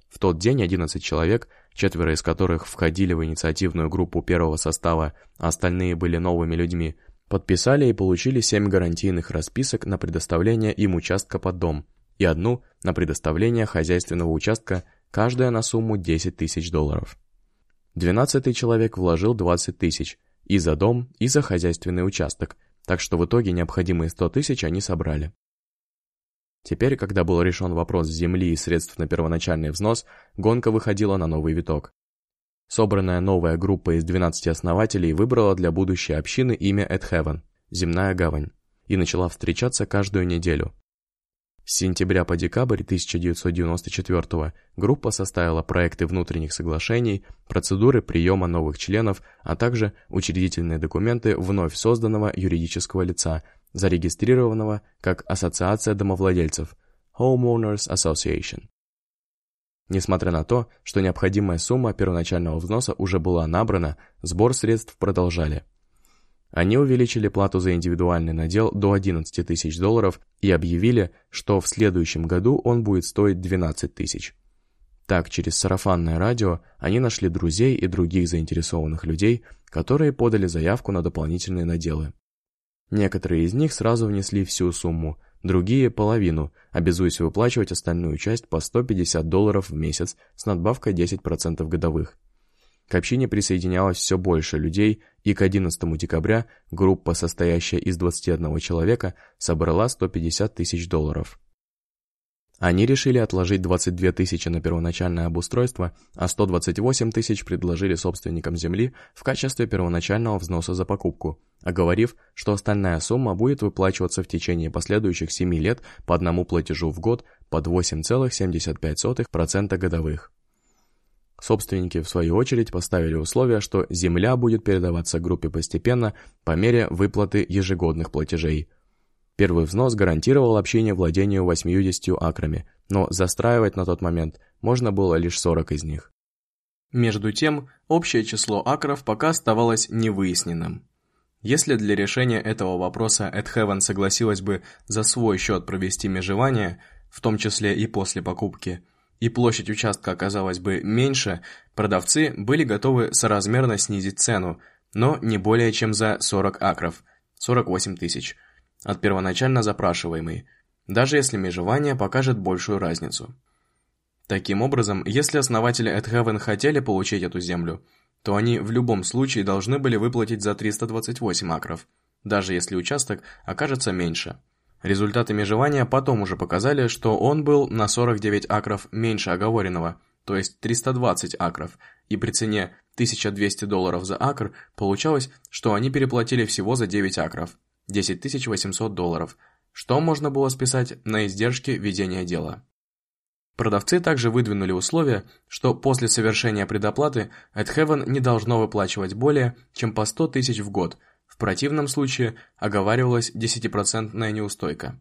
В тот день 11 человек, четверо из которых входили в инициативную группу первого состава, а остальные были новыми людьми, подписали и получили 7 гарантийных расписок на предоставление им участка под дом и одну на предоставление хозяйственного участка, каждая на сумму 10 тысяч долларов. Двенадцатый человек вложил 20 тысяч и за дом, и за хозяйственный участок, так что в итоге необходимые 100 тысяч они собрали. Теперь, когда был решен вопрос земли и средств на первоначальный взнос, гонка выходила на новый виток. Собранная новая группа из 12 основателей выбрала для будущей общины имя Эд Heaven – «Земная гавань» и начала встречаться каждую неделю. С сентября по декабрь 1994 группа составила проекты внутренних соглашений, процедуры приема новых членов, а также учредительные документы вновь созданного юридического лица, зарегистрированного как Ассоциация домовладельцев Homeowners Association. Несмотря на то, что необходимая сумма первоначального взноса уже была набрана, сбор средств продолжали. Они увеличили плату за индивидуальный надел до 11 тысяч долларов и объявили, что в следующем году он будет стоить 12 тысяч. Так, через сарафанное радио они нашли друзей и других заинтересованных людей, которые подали заявку на дополнительные наделы. Некоторые из них сразу внесли всю сумму, другие – половину, обязуясь выплачивать остальную часть по 150 долларов в месяц с надбавкой 10% годовых. К общине присоединялось все больше людей, и к 11 декабря группа, состоящая из 21 человека, собрала 150 тысяч долларов. Они решили отложить 22 тысячи на первоначальное обустройство, а 128 тысяч предложили собственникам земли в качестве первоначального взноса за покупку, оговорив, что остальная сумма будет выплачиваться в течение последующих 7 лет по одному платежу в год под 8,75% годовых. Собственники, в свою очередь, поставили условие, что земля будет передаваться группе постепенно по мере выплаты ежегодных платежей – Первый взнос гарантировал общине владению 80 акрами, но застраивать на тот момент можно было лишь 40 из них. Между тем, общее число акров пока оставалось невыясненным. Если для решения этого вопроса Эдхевен согласилась бы за свой счет провести межевание, в том числе и после покупки, и площадь участка оказалась бы меньше, продавцы были готовы соразмерно снизить цену, но не более чем за 40 акров, 48 тысяч, от первоначально запрашиваемой, даже если межевание покажет большую разницу. Таким образом, если основатели Эдхевен хотели получить эту землю, то они в любом случае должны были выплатить за 328 акров, даже если участок окажется меньше. Результаты межевания потом уже показали, что он был на 49 акров меньше оговоренного, то есть 320 акров, и при цене 1200 долларов за акр получалось, что они переплатили всего за 9 акров, 10 800 долларов, что можно было списать на издержки ведения дела. Продавцы также выдвинули условие, что после совершения предоплаты Эдхевен не должно выплачивать более, чем по 100 тысяч в год, в противном случае оговаривалась 10% неустойка.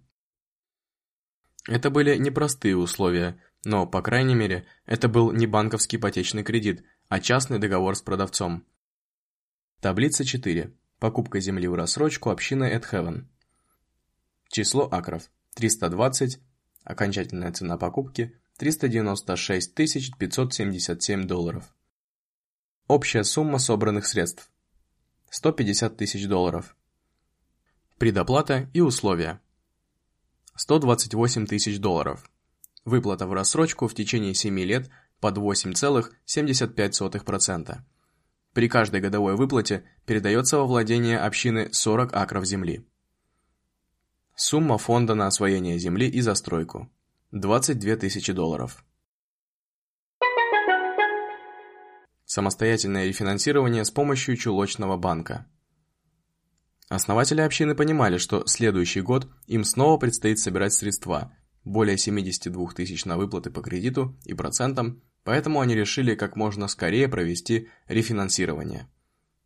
Это были непростые условия, но, по крайней мере, это был не банковский ипотечный кредит, а частный договор с продавцом. Таблица 4. Покупка земли в рассрочку общины Эдхевен. Число акров 320, окончательная цена покупки 396 577 долларов. Общая сумма собранных средств 150 тысяч долларов. Предоплата и условия 128 тысяч долларов. Выплата в рассрочку в течение 7 лет под 8,75%. При каждой годовой выплате передается во владение общины 40 акров земли. Сумма фонда на освоение земли и застройку – 22 тысячи долларов. Самостоятельное рефинансирование с помощью чулочного банка. Основатели общины понимали, что следующий год им снова предстоит собирать средства – более 72 тысяч на выплаты по кредиту и процентам Поэтому они решили как можно скорее провести рефинансирование.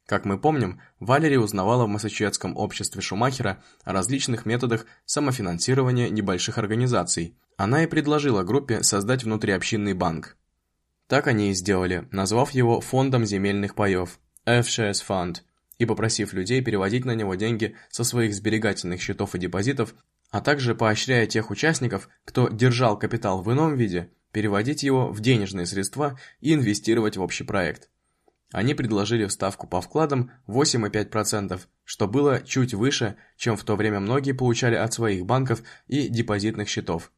Как мы помним, Валерия узнавала в Массачусетском обществе Шумахера о различных методах самофинансирования небольших организаций. Она и предложила группе создать внутриобщинный банк. Так они и сделали, назвав его Фондом земельных паев – FShares Fund, и попросив людей переводить на него деньги со своих сберегательных счетов и депозитов, а также поощряя тех участников, кто держал капитал в ином виде, переводить его в денежные средства и инвестировать в общий проект. Они предложили вставку по вкладам 8,5%, что было чуть выше, чем в то время многие получали от своих банков и депозитных счетов.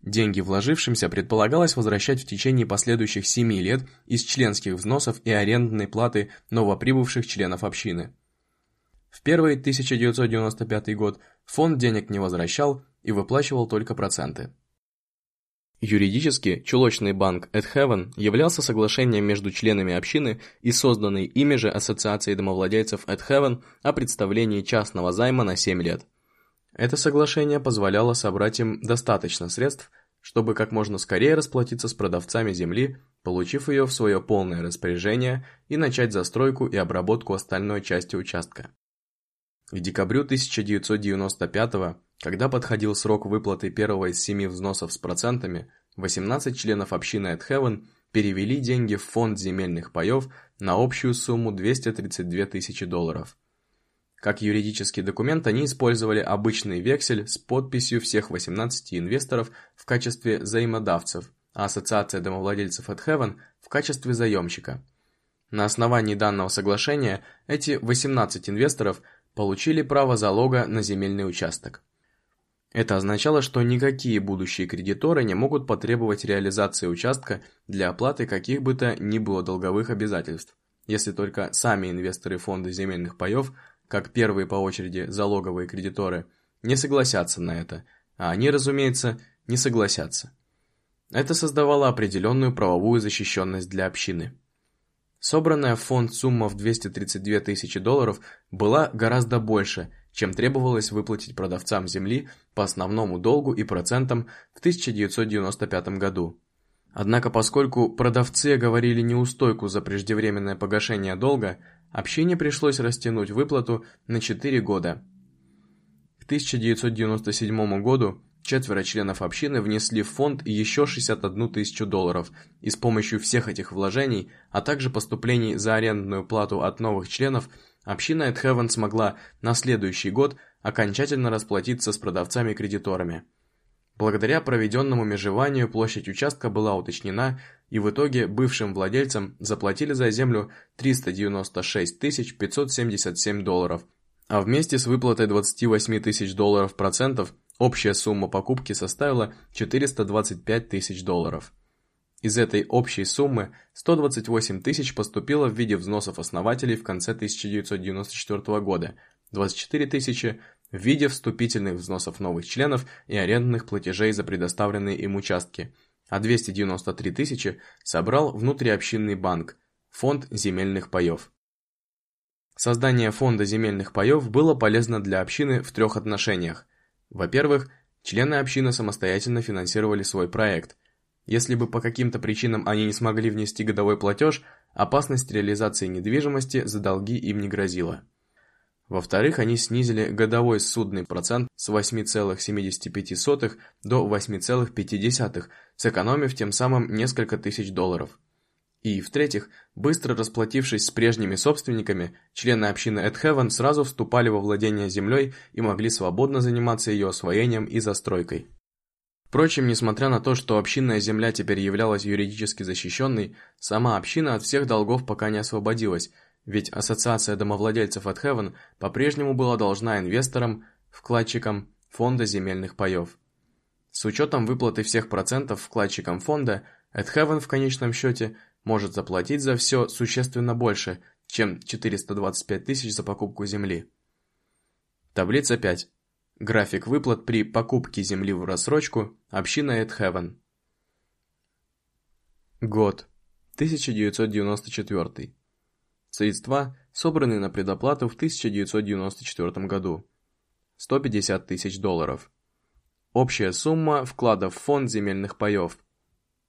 Деньги вложившимся предполагалось возвращать в течение последующих 7 лет из членских взносов и арендной платы новоприбывших членов общины. В первый 1995 год фонд денег не возвращал и выплачивал только проценты. Юридически, чулочный банк Эдхевен являлся соглашением между членами общины и созданной ими же Ассоциацией домовладельцев Эдхевен о представлении частного займа на 7 лет. Это соглашение позволяло собрать им достаточно средств, чтобы как можно скорее расплатиться с продавцами земли, получив ее в свое полное распоряжение и начать застройку и обработку остальной части участка. К декабрю 1995 года когда подходил срок выплаты первого из семи взносов с процентами, 18 членов общины Эдхевен перевели деньги в фонд земельных паев на общую сумму 232 тысячи долларов. Как юридический документ они использовали обычный вексель с подписью всех 18 инвесторов в качестве взаимодавцев, а Ассоциация домовладельцев Эдхевен в качестве заемщика. На основании данного соглашения эти 18 инвесторов получили право залога на земельный участок. Это означало, что никакие будущие кредиторы не могут потребовать реализации участка для оплаты каких бы то ни было долговых обязательств, если только сами инвесторы фонда земельных паев, как первые по очереди залоговые кредиторы, не согласятся на это, а они, разумеется, не согласятся. Это создавало определенную правовую защищенность для общины. Собранная в фонд сумма в 232 тысячи долларов была гораздо больше, чем требовалось выплатить продавцам земли по основному долгу и процентам в 1995 году. Однако поскольку продавцы говорили неустойку за преждевременное погашение долга, общине пришлось растянуть выплату на 4 года. К 1997 году Четверо членов общины внесли в фонд еще 61 тысячу долларов, и с помощью всех этих вложений, а также поступлений за арендную плату от новых членов, община Эдхевен смогла на следующий год окончательно расплатиться с продавцами-кредиторами. Благодаря проведенному межеванию площадь участка была уточнена, и в итоге бывшим владельцам заплатили за землю 396 577 долларов, а вместе с выплатой 28 тысяч долларов процентов Общая сумма покупки составила 425 тысяч долларов. Из этой общей суммы 128 тысяч поступило в виде взносов основателей в конце 1994 года, 24 тысячи в виде вступительных взносов новых членов и арендных платежей за предоставленные им участки, а 293 тысячи собрал внутриобщинный банк, фонд земельных паев. Создание фонда земельных паев было полезно для общины в трех отношениях. Во-первых, члены общины самостоятельно финансировали свой проект. Если бы по каким-то причинам они не смогли внести годовой платеж, опасность реализации недвижимости за долги им не грозила. Во-вторых, они снизили годовой судный процент с 8,75 до 8,5, сэкономив тем самым несколько тысяч долларов. И, в-третьих, быстро расплатившись с прежними собственниками, члены общины Эдхевен сразу вступали во владение землей и могли свободно заниматься ее освоением и застройкой. Впрочем, несмотря на то, что общинная земля теперь являлась юридически защищенной, сама община от всех долгов пока не освободилась, ведь Ассоциация домовладельцев Эдхевен по-прежнему была должна инвесторам, вкладчикам фонда земельных паев. С учетом выплаты всех процентов вкладчикам фонда, Эдхевен в конечном счете – может заплатить за все существенно больше, чем 425 тысяч за покупку земли. Таблица 5. График выплат при покупке земли в рассрочку. Община Эдхевен. Год. 1994. Средства, собранные на предоплату в 1994 году. 150 тысяч долларов. Общая сумма вкладов в фонд земельных паев.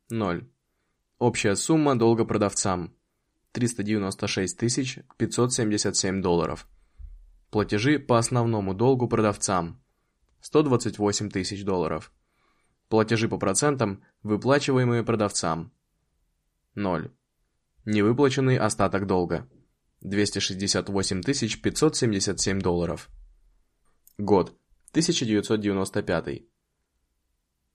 0. Общая сумма долга продавцам – 396 577 долларов. Платежи по основному долгу продавцам – 128 тысяч долларов. Платежи по процентам, выплачиваемые продавцам – 0. Невыплаченный остаток долга – 268 577 долларов. Год – 1995.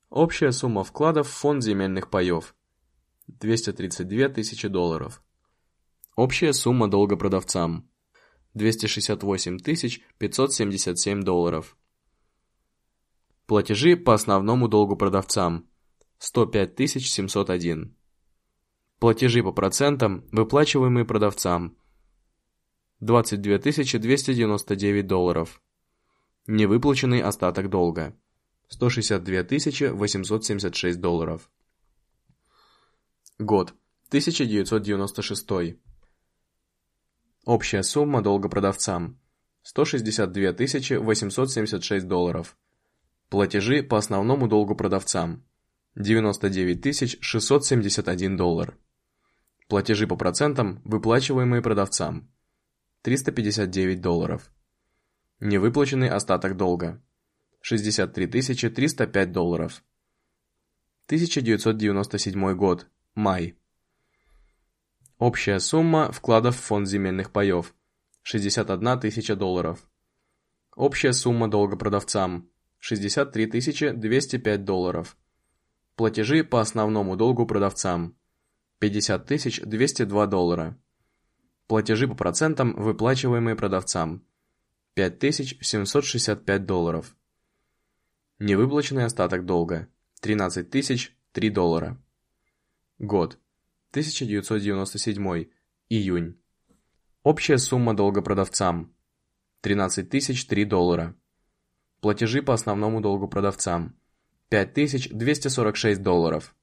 Общая сумма вкладов в фонд земельных паев – 232 тысячи долларов. Общая сумма долга продавцам 268 тысяч 577 долларов. Платежи по основному долгу продавцам 105 тысяч 701. Платежи по процентам, выплачиваемые продавцам 22 299 долларов. Невыплаченный остаток долга 162 876 долларов. Год. 1996. Общая сумма долга продавцам. 162 876 долларов. Платежи по основному долгу продавцам. 99 671 доллар. Платежи по процентам, выплачиваемые продавцам. 359 долларов. Невыплаченный остаток долга. 63 305 долларов. 1997 год. Май. Общая сумма вкладов в фонд земельных паев – 61 тысяча долларов. Общая сумма долга продавцам – 63 205 долларов. Платежи по основному долгу продавцам – 50 202 доллара. Платежи по процентам, выплачиваемые продавцам – 5765 долларов. Невыплаченный остаток долга – 13 тысяч 3 доллара. Год – 1997, июнь. Общая сумма долга продавцам – 13 тысяч 3 доллара. Платежи по основному долгу продавцам – 5246 долларов.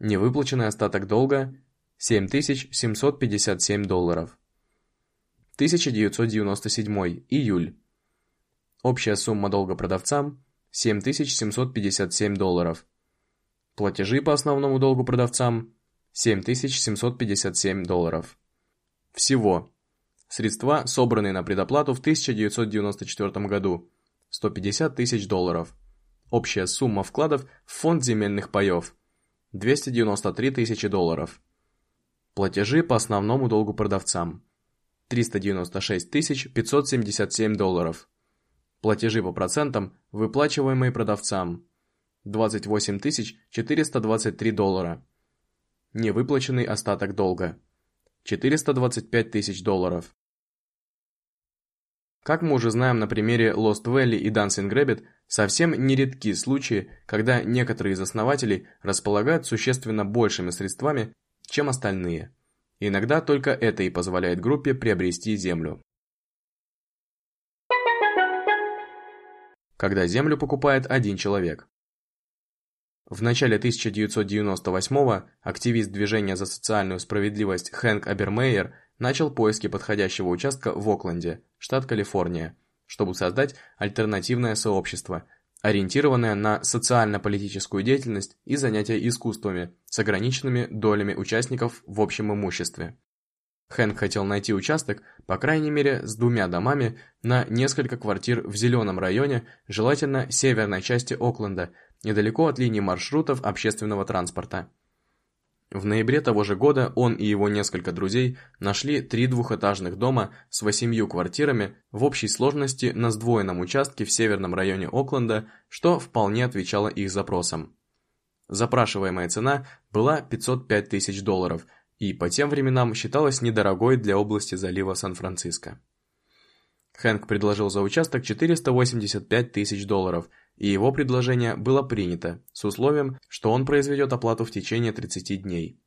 Невыплаченный остаток долга – 7757 долларов. 1997, июль. Общая сумма долга продавцам – 7757 долларов. Платежи по основному долгу продавцам – 7757 долларов. Всего. Средства, собранные на предоплату в 1994 году – 150 тысяч долларов. Общая сумма вкладов в фонд земельных паев – 293 тысячи долларов. Платежи по основному долгу продавцам – 396 577 долларов. Платежи по процентам, выплачиваемые продавцам. 28 423 доллара. Невыплаченный остаток долга. 425 тысяч долларов. Как мы уже знаем на примере Lost Valley и Dancing Rabbit, совсем нередки случаи, когда некоторые из основателей располагают существенно большими средствами, чем остальные – Иногда только это и позволяет группе приобрести землю. Когда землю покупает один человек. В начале 1998-го активист движения за социальную справедливость Хэнк Абермейер начал поиски подходящего участка в Окленде, штат Калифорния, чтобы создать альтернативное сообщество, ориентированная на социально-политическую деятельность и занятия искусствами с ограниченными долями участников в общем имуществе. Хэнк хотел найти участок, по крайней мере, с двумя домами на несколько квартир в зеленом районе, желательно северной части Окленда, недалеко от линии маршрутов общественного транспорта. В ноябре того же года он и его несколько друзей нашли три двухэтажных дома с восемью квартирами в общей сложности на сдвоенном участке в северном районе Окленда, что вполне отвечало их запросам. Запрашиваемая цена была 505 тысяч долларов и по тем временам считалась недорогой для области залива Сан-Франциско. Хэнк предложил за участок 485 тысяч долларов – и его предложение было принято, с условием, что он произведет оплату в течение 30 дней.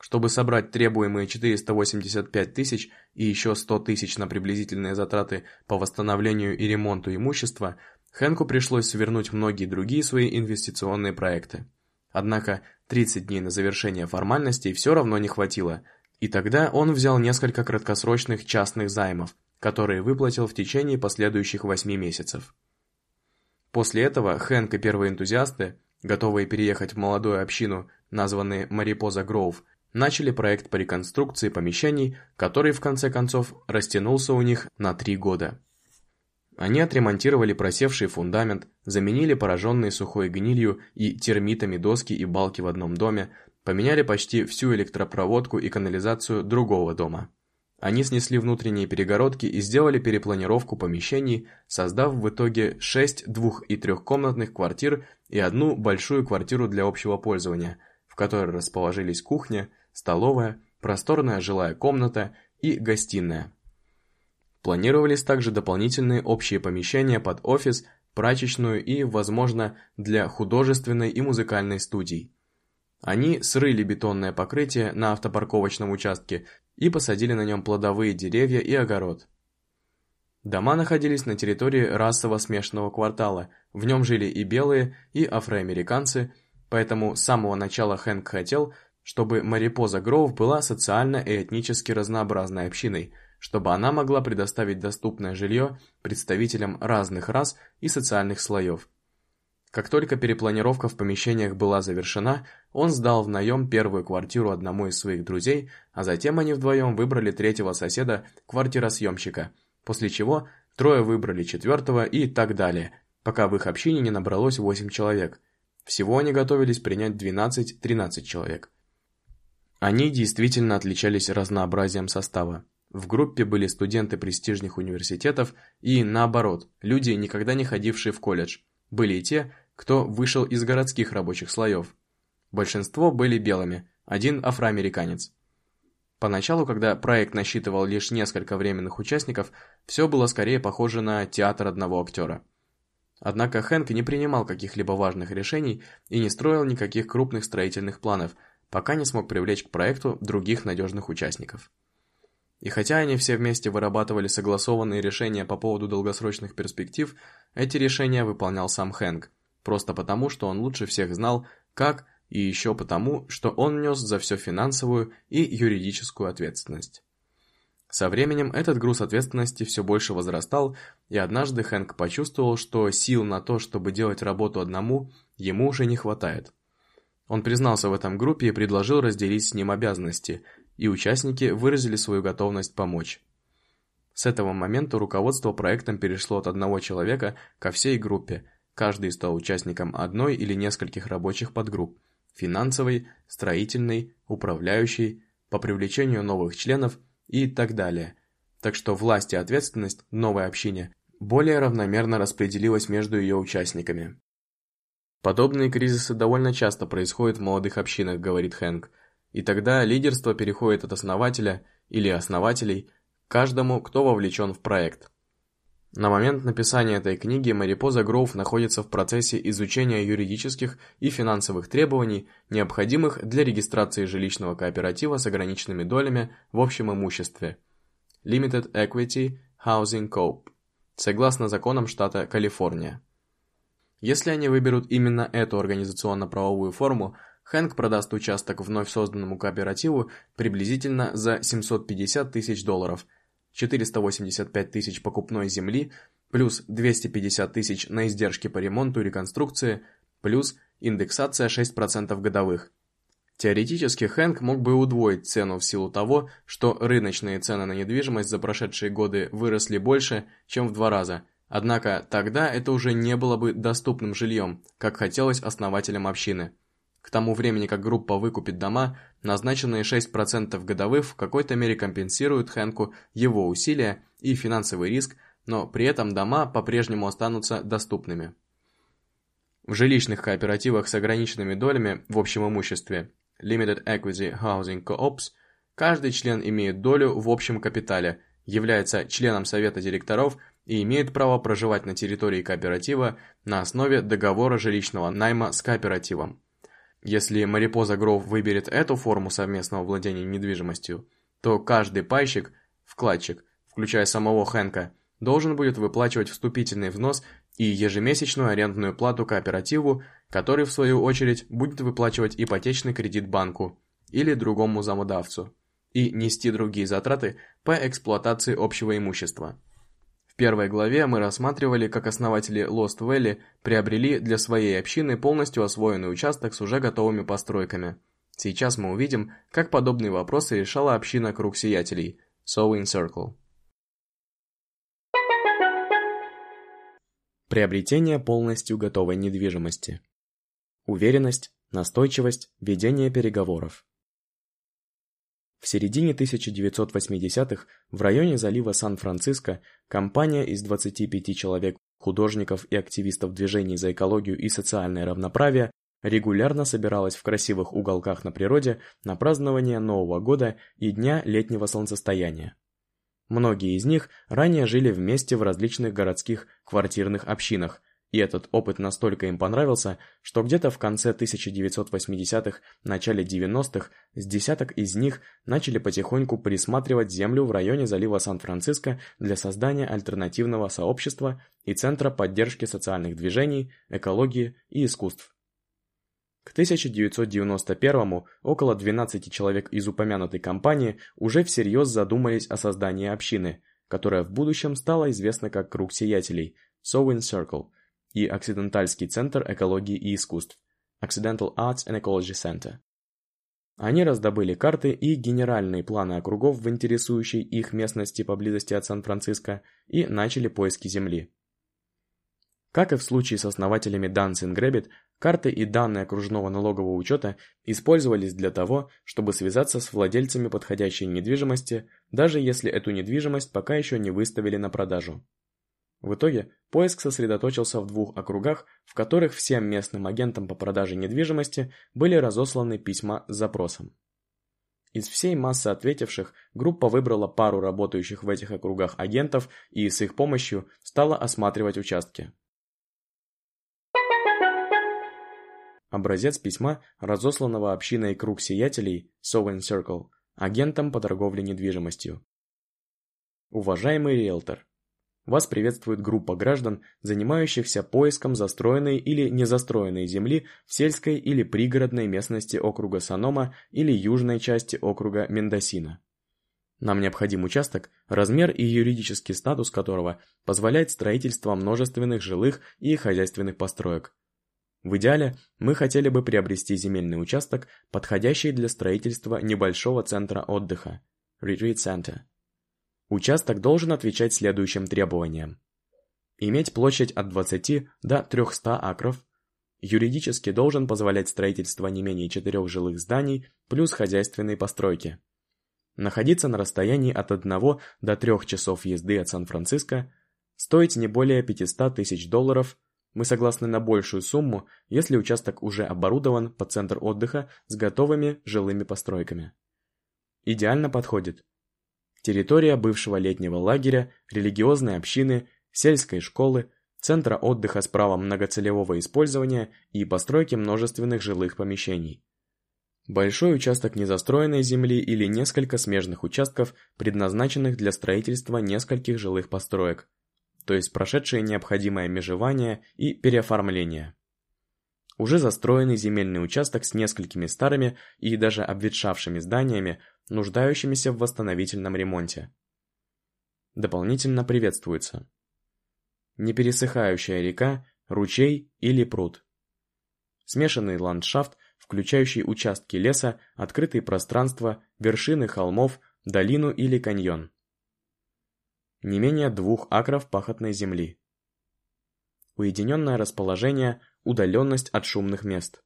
Чтобы собрать требуемые 485 тысяч и еще 100 тысяч на приблизительные затраты по восстановлению и ремонту имущества, Хэнку пришлось свернуть многие другие свои инвестиционные проекты. Однако 30 дней на завершение формальностей все равно не хватило, и тогда он взял несколько краткосрочных частных займов, которые выплатил в течение последующих 8 месяцев. После этого Хэнк и первые энтузиасты, готовые переехать в молодую общину, названные Марипоза Гроув, начали проект по реконструкции помещений, который в конце концов растянулся у них на три года. Они отремонтировали просевший фундамент, заменили пораженные сухой гнилью и термитами доски и балки в одном доме, поменяли почти всю электропроводку и канализацию другого дома. Они снесли внутренние перегородки и сделали перепланировку помещений, создав в итоге 6 двух- и трехкомнатных квартир и одну большую квартиру для общего пользования, в которой расположились кухня, столовая, просторная жилая комната и гостиная. Планировались также дополнительные общие помещения под офис, прачечную и, возможно, для художественной и музыкальной студий. Они срыли бетонное покрытие на автопарковочном участке и посадили на нем плодовые деревья и огород. Дома находились на территории расово смешанного квартала, в нем жили и белые, и афроамериканцы, поэтому с самого начала Хэнк хотел, чтобы Марипоза Гроув была социально и этнически разнообразной общиной, чтобы она могла предоставить доступное жилье представителям разных рас и социальных слоев. Как только перепланировка в помещениях была завершена, он сдал в наем первую квартиру одному из своих друзей, а затем они вдвоем выбрали третьего соседа, квартиросъемщика, после чего трое выбрали четвертого и так далее, пока в их общине не набралось 8 человек. Всего они готовились принять 12-13 человек. Они действительно отличались разнообразием состава. В группе были студенты престижных университетов и, наоборот, люди, никогда не ходившие в колледж. Были и те, кто вышел из городских рабочих слоев. Большинство были белыми, один афроамериканец. Поначалу, когда проект насчитывал лишь несколько временных участников, все было скорее похоже на театр одного актера. Однако Хэнк не принимал каких-либо важных решений и не строил никаких крупных строительных планов, пока не смог привлечь к проекту других надежных участников. И хотя они все вместе вырабатывали согласованные решения по поводу долгосрочных перспектив, эти решения выполнял сам Хэнк, просто потому, что он лучше всех знал, как, и еще потому, что он нес за все финансовую и юридическую ответственность. Со временем этот груз ответственности все больше возрастал, и однажды Хэнк почувствовал, что сил на то, чтобы делать работу одному, ему уже не хватает. Он признался в этом группе и предложил разделить с ним обязанности, и участники выразили свою готовность помочь. С этого момента руководство проектом перешло от одного человека ко всей группе, каждый стал участником одной или нескольких рабочих подгрупп – финансовой, строительной, управляющей, по привлечению новых членов – и так далее. Так что власть и ответственность новой общине более равномерно распределилась между ее участниками. Подобные кризисы довольно часто происходят в молодых общинах, говорит Хэнк, и тогда лидерство переходит от основателя или основателей к каждому, кто вовлечен в проект. На момент написания этой книги Марипоза Гроув находится в процессе изучения юридических и финансовых требований, необходимых для регистрации жилищного кооператива с ограниченными долями в общем имуществе Limited Equity Housing Coop, согласно законам штата Калифорния. Если они выберут именно эту организационно-правовую форму, Хэнк продаст участок вновь созданному кооперативу приблизительно за 750 тысяч долларов – 485 тысяч покупной земли, плюс 250 тысяч на издержки по ремонту и реконструкции, плюс индексация 6% годовых. Теоретически Хэнк мог бы удвоить цену в силу того, что рыночные цены на недвижимость за прошедшие годы выросли больше, чем в два раза, однако тогда это уже не было бы доступным жильем, как хотелось основателям общины. К тому времени, как группа выкупит дома, назначенные 6% годовых в какой-то мере компенсируют Хэнку его усилия и финансовый риск, но при этом дома по-прежнему останутся доступными. В жилищных кооперативах с ограниченными долями в общем имуществе Limited Equity Housing Co-ops каждый член имеет долю в общем капитале, является членом совета директоров и имеет право проживать на территории кооператива на основе договора жилищного найма с кооперативом. Если Марипоза Гроув выберет эту форму совместного владения недвижимостью, то каждый пайщик, вкладчик, включая самого Хэнка, должен будет выплачивать вступительный взнос и ежемесячную арендную плату кооперативу, который в свою очередь будет выплачивать ипотечный кредит банку или другому замодавцу и нести другие затраты по эксплуатации общего имущества. В первой главе мы рассматривали, как основатели Lost Valley приобрели для своей общины полностью освоенный участок с уже готовыми постройками. Сейчас мы увидим, как подобные вопросы решала община Круг Сиятелей Sowing Circle. Приобретение полностью готовой недвижимости. Уверенность, настойчивость, ведение переговоров. В середине 1980-х в районе залива Сан-Франциско компания из 25 человек, художников и активистов движений за экологию и социальное равноправие регулярно собиралась в красивых уголках на природе на празднование Нового года и Дня летнего солнцестояния. Многие из них ранее жили вместе в различных городских квартирных общинах, и этот опыт настолько им понравился, что где-то в конце 1980-х, начале 90-х, с десяток из них начали потихоньку присматривать землю в районе залива Сан-Франциско для создания альтернативного сообщества и Центра поддержки социальных движений, экологии и искусств. К 1991-му около 12 человек из упомянутой компании уже всерьез задумались о создании общины, которая в будущем стала известна как Круг Сиятелей – Sowing Circle – и Оксидентальский центр экологии и искусств Occidental Arts and Ecology Center. Они раздобыли карты и генеральные планы округов в интересующей их местности поблизости от Сан-Франциско и начали поиски земли. Как и в случае с основателями Dancing Rabbit, карты и данные окружного налогового учета использовались для того, чтобы связаться с владельцами подходящей недвижимости, даже если эту недвижимость пока еще не выставили на продажу. В итоге поиск сосредоточился в двух округах, в которых всем местным агентам по продаже недвижимости были разосланы письма с запросом. Из всей массы ответивших группа выбрала пару работающих в этих округах агентов и с их помощью стала осматривать участки. Образец письма, разосланного общиной круг сиятелей Sovereign Circle, агентом по торговле недвижимостью. Уважаемый риэлтор, вас приветствует группа граждан, занимающихся поиском застроенной или незастроенной земли в сельской или пригородной местности округа Санома или южной части округа Мендосина. Нам необходим участок, размер и юридический статус которого позволяет строительство множественных жилых и хозяйственных построек. В идеале мы хотели бы приобрести земельный участок, подходящий для строительства небольшого центра отдыха – Retreat Center. Участок должен отвечать следующим требованиям. Иметь площадь от 20 до 300 акров. Юридически должен позволять строительство не менее четырех жилых зданий плюс хозяйственные постройки. Находиться на расстоянии от 1 до 3 часов езды от Сан-Франциско. Стоить не более 500 тысяч долларов. Мы согласны на большую сумму, если участок уже оборудован под центр отдыха с готовыми жилыми постройками. Идеально подходит территория бывшего летнего лагеря, религиозной общины, сельской школы, центра отдыха с правом многоцелевого использования и постройки множественных жилых помещений. Большой участок незастроенной земли или несколько смежных участков, предназначенных для строительства нескольких жилых построек, то есть прошедшие необходимое межевание и переоформление. Уже застроенный земельный участок с несколькими старыми и даже обветшавшими зданиями нуждающимися в восстановительном ремонте. Дополнительно приветствуется. Непересыхающая река, ручей или пруд. Смешанный ландшафт, включающий участки леса, открытые пространства, вершины холмов, долину или каньон. Не менее двух акров пахотной земли. Уединенное расположение, удаленность от шумных мест.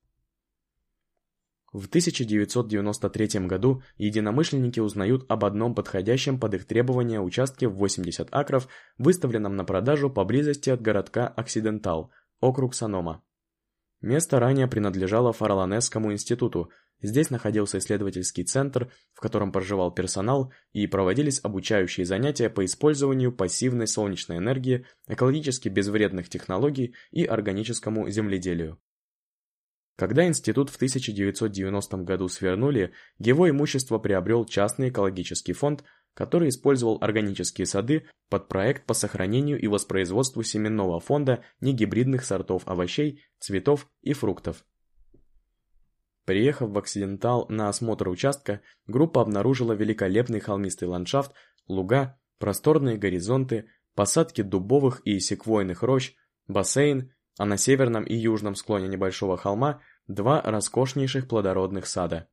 В 1993 году единомышленники узнают об одном подходящем под их требования участке в 80 акров, выставленном на продажу поблизости от городка Оксидентал, округ Санома. Место ранее принадлежало Фарланесскому институту, здесь находился исследовательский центр, в котором проживал персонал и проводились обучающие занятия по использованию пассивной солнечной энергии, экологически безвредных технологий и органическому земледелию. Когда институт в 1990 году свернули, его имущество приобрел частный экологический фонд, который использовал органические сады под проект по сохранению и воспроизводству семенного фонда негибридных сортов овощей, цветов и фруктов. Приехав в Оксидентал на осмотр участка, группа обнаружила великолепный холмистый ландшафт, луга, просторные горизонты, посадки дубовых и секвойных рощ, бассейн, а на северном и южном склоне небольшого холма два роскошнейших плодородных сада.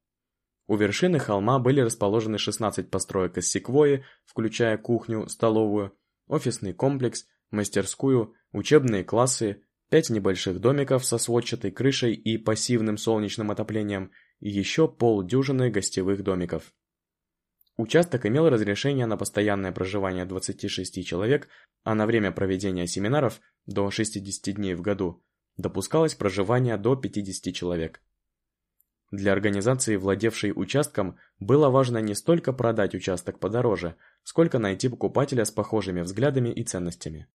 У вершины холма были расположены 16 построек из секвойи, включая кухню, столовую, офисный комплекс, мастерскую, учебные классы, пять небольших домиков со сводчатой крышей и пассивным солнечным отоплением и еще полдюжины гостевых домиков. Участок имел разрешение на постоянное проживание 26 человек, а на время проведения семинаров до 60 дней в году допускалось проживание до 50 человек. Для организации, владевшей участком, было важно не столько продать участок подороже, сколько найти покупателя с похожими взглядами и ценностями.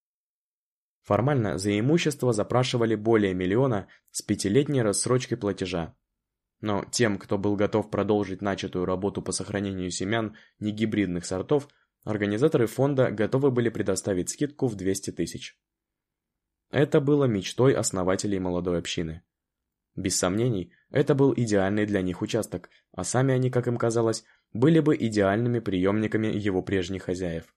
Формально за имущество запрашивали более миллиона с пятилетней рассрочкой платежа, но тем, кто был готов продолжить начатую работу по сохранению семян негибридных сортов, организаторы фонда готовы были предоставить скидку в 200 тысяч. Это было мечтой основателей молодой общины. Без сомнений, это был идеальный для них участок, а сами они, как им казалось, были бы идеальными приемниками его прежних хозяев.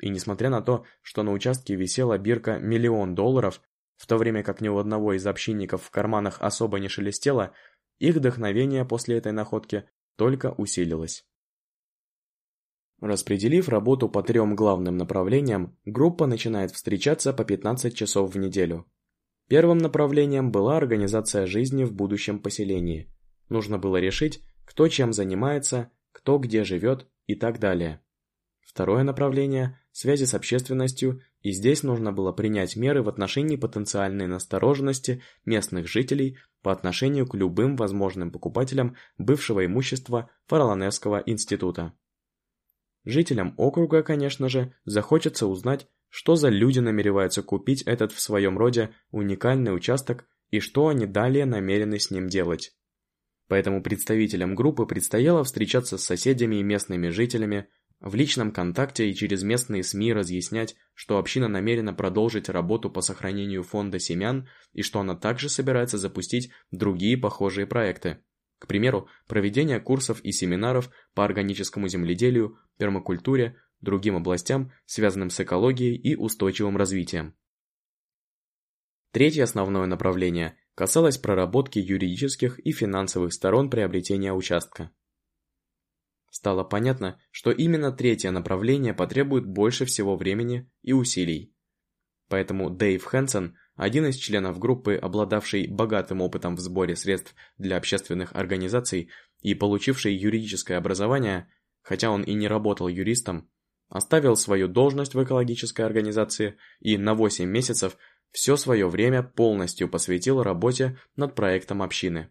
И несмотря на то, что на участке висела бирка миллион долларов, в то время как ни у одного из общинников в карманах особо не шелестело, их вдохновение после этой находки только усилилось. Распределив работу по трем главным направлениям, группа начинает встречаться по 15 часов в неделю. Первым направлением была организация жизни в будущем поселении. Нужно было решить, кто чем занимается, кто где живет и так далее. Второе направление – связи с общественностью, и здесь нужно было принять меры в отношении потенциальной настороженности местных жителей по отношению к любым возможным покупателям бывшего имущества Фарланесского института. Жителям округа, конечно же, захочется узнать, что за люди намереваются купить этот в своем роде уникальный участок и что они далее намерены с ним делать. Поэтому представителям группы предстояло встречаться с соседями и местными жителями, в личном контакте и через местные СМИ разъяснять, что община намерена продолжить работу по сохранению фонда семян и что она также собирается запустить другие похожие проекты. К примеру, проведение курсов и семинаров по органическому земледелию, пермакультуре, другим областям, связанным с экологией и устойчивым развитием. Третье основное направление касалось проработки юридических и финансовых сторон приобретения участка. Стало понятно, что именно третье направление потребует больше всего времени и усилий. Поэтому Дэйв Хэнсон, один из членов группы, обладавший богатым опытом в сборе средств для общественных организаций и получивший юридическое образование, хотя он и не работал юристом, оставил свою должность в экологической организации и на 8 месяцев все свое время полностью посвятил работе над проектом общины.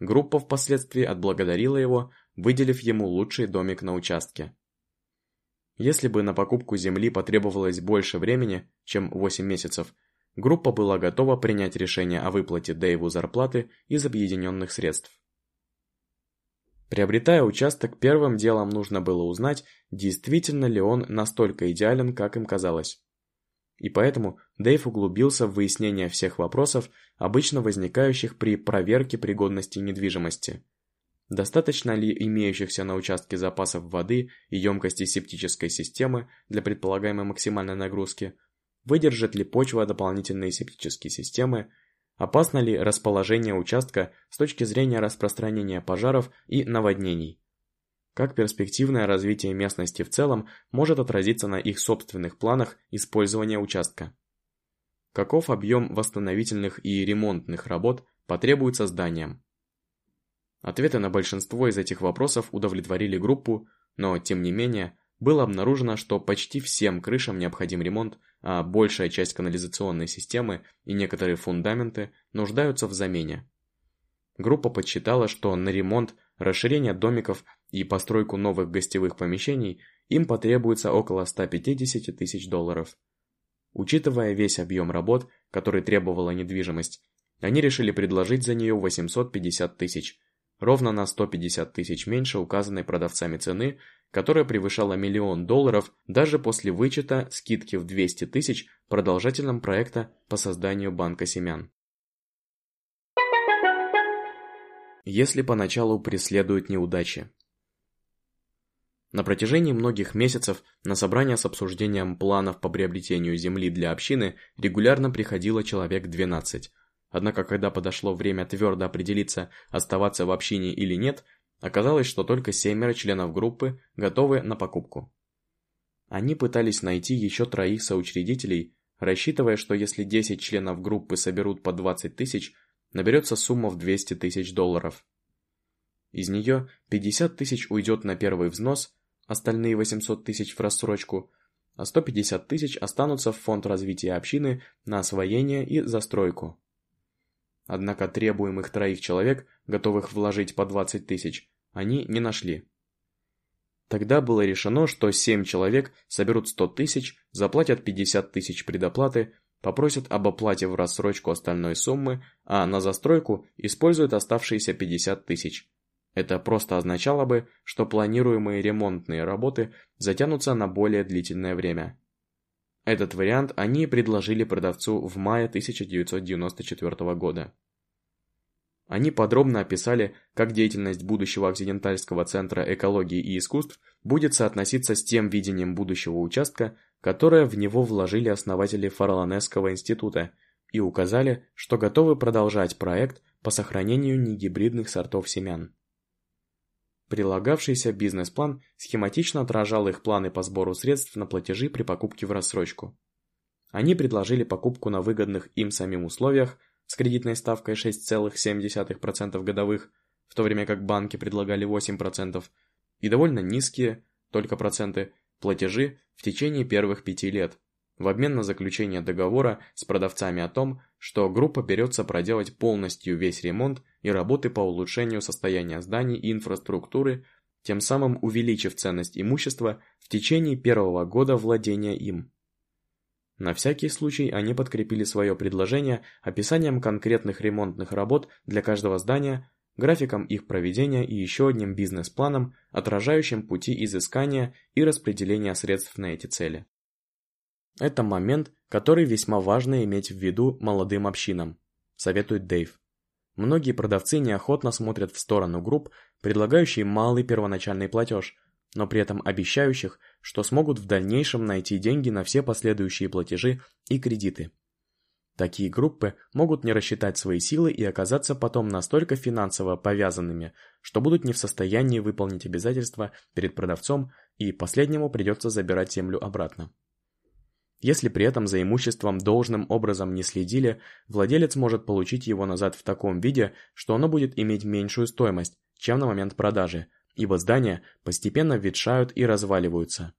Группа впоследствии отблагодарила его, выделив ему лучший домик на участке. Если бы на покупку земли потребовалось больше времени, чем 8 месяцев, группа была готова принять решение о выплате Дэйву зарплаты из объединенных средств. Приобретая участок, первым делом нужно было узнать, действительно ли он настолько идеален, как им казалось. И поэтому Дэйв углубился в выяснение всех вопросов, обычно возникающих при проверке пригодности недвижимости. Достаточно ли имеющихся на участке запасов воды и емкости септической системы для предполагаемой максимальной нагрузки? Выдержит ли почва дополнительные септические системы? Опасно ли расположение участка с точки зрения распространения пожаров и наводнений? Как перспективное развитие местности в целом может отразиться на их собственных планах использования участка? Каков объем восстановительных и ремонтных работ потребуется зданиям? Ответы на большинство из этих вопросов удовлетворили группу, но, тем не менее, было обнаружено, что почти всем крышам необходим ремонт, а большая часть канализационной системы и некоторые фундаменты нуждаются в замене. Группа подсчитала, что на ремонт, расширение домиков и постройку новых гостевых помещений им потребуется около 150 тысяч долларов. Учитывая весь объем работ, который требовала недвижимость, они решили предложить за нее 850 тысяч, ровно на 150 тысяч меньше указанной продавцами цены, которая превышала миллион долларов даже после вычета скидки в 200 тысяч продолжателям проекта по созданию банка семян. Если поначалу преследуют неудачи. На протяжении многих месяцев на собрание с обсуждением планов по приобретению земли для общины регулярно приходило человек 12, Однако, когда подошло время твердо определиться, оставаться в общине или нет, оказалось, что только семеро членов группы готовы на покупку. Они пытались найти еще троих соучредителей, рассчитывая, что если 10 членов группы соберут по 20 тысяч, наберется сумма в 200 тысяч долларов. Из нее 50 тысяч уйдет на первый взнос, остальные 800 тысяч в рассрочку, а 150 тысяч останутся в фонд развития общины на освоение и застройку. Однако требуемых троих человек, готовых вложить по 20 тысяч, они не нашли. Тогда было решено, что 7 человек соберут 100 тысяч, заплатят 50 тысяч предоплаты, попросят об оплате в рассрочку остальной суммы, а на застройку используют оставшиеся 50 тысяч. Это просто означало бы, что планируемые ремонтные работы затянутся на более длительное время. Этот вариант они предложили продавцу в мае 1994 года. Они подробно описали, как деятельность будущего Оксидентальского центра экологии и искусств будет соотноситься с тем видением будущего участка, которое в него вложили основатели Фарланесского института, и указали, что готовы продолжать проект по сохранению негибридных сортов семян. Прилагавшийся бизнес-план схематично отражал их планы по сбору средств на платежи при покупке в рассрочку. Они предложили покупку на выгодных им самим условиях с кредитной ставкой 6,7% годовых, в то время как банки предлагали 8%, и довольно низкие, только проценты, платежи в течение первых пяти лет, в обмен на заключение договора с продавцами о том, что группа берется проделать полностью весь ремонт и работы по улучшению состояния зданий и инфраструктуры, тем самым увеличив ценность имущества в течение первого года владения им. На всякий случай они подкрепили свое предложение описанием конкретных ремонтных работ для каждого здания, графиком их проведения и еще одним бизнес-планом, отражающим пути изыскания и распределения средств на эти цели. Это момент, который весьма важно иметь в виду молодым общинам, советует Дэйв. Многие продавцы неохотно смотрят в сторону групп, предлагающие малый первоначальный платеж, но при этом обещающих, что смогут в дальнейшем найти деньги на все последующие платежи и кредиты. Такие группы могут не рассчитать свои силы и оказаться потом настолько финансово повязанными, что будут не в состоянии выполнить обязательства перед продавцом и последнему придется забирать землю обратно. Если при этом за имуществом должным образом не следили, владелец может получить его назад в таком виде, что оно будет иметь меньшую стоимость, чем на момент продажи, ибо здания постепенно ветшают и разваливаются.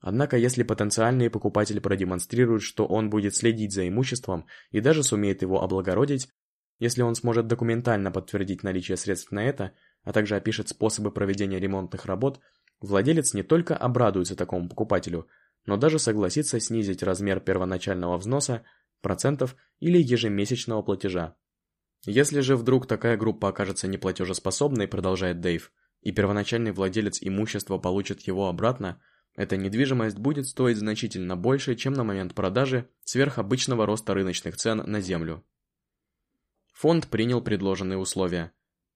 Однако если потенциальный покупатель продемонстрирует, что он будет следить за имуществом и даже сумеет его облагородить, если он сможет документально подтвердить наличие средств на это, а также опишет способы проведения ремонтных работ, владелец не только обрадуется такому покупателю, но даже согласится снизить размер первоначального взноса, процентов или ежемесячного платежа. Если же вдруг такая группа окажется неплатежеспособной, продолжает Дэйв, и первоначальный владелец имущества получит его обратно, эта недвижимость будет стоить значительно больше, чем на момент продажи сверх обычного роста рыночных цен на землю. Фонд принял предложенные условия.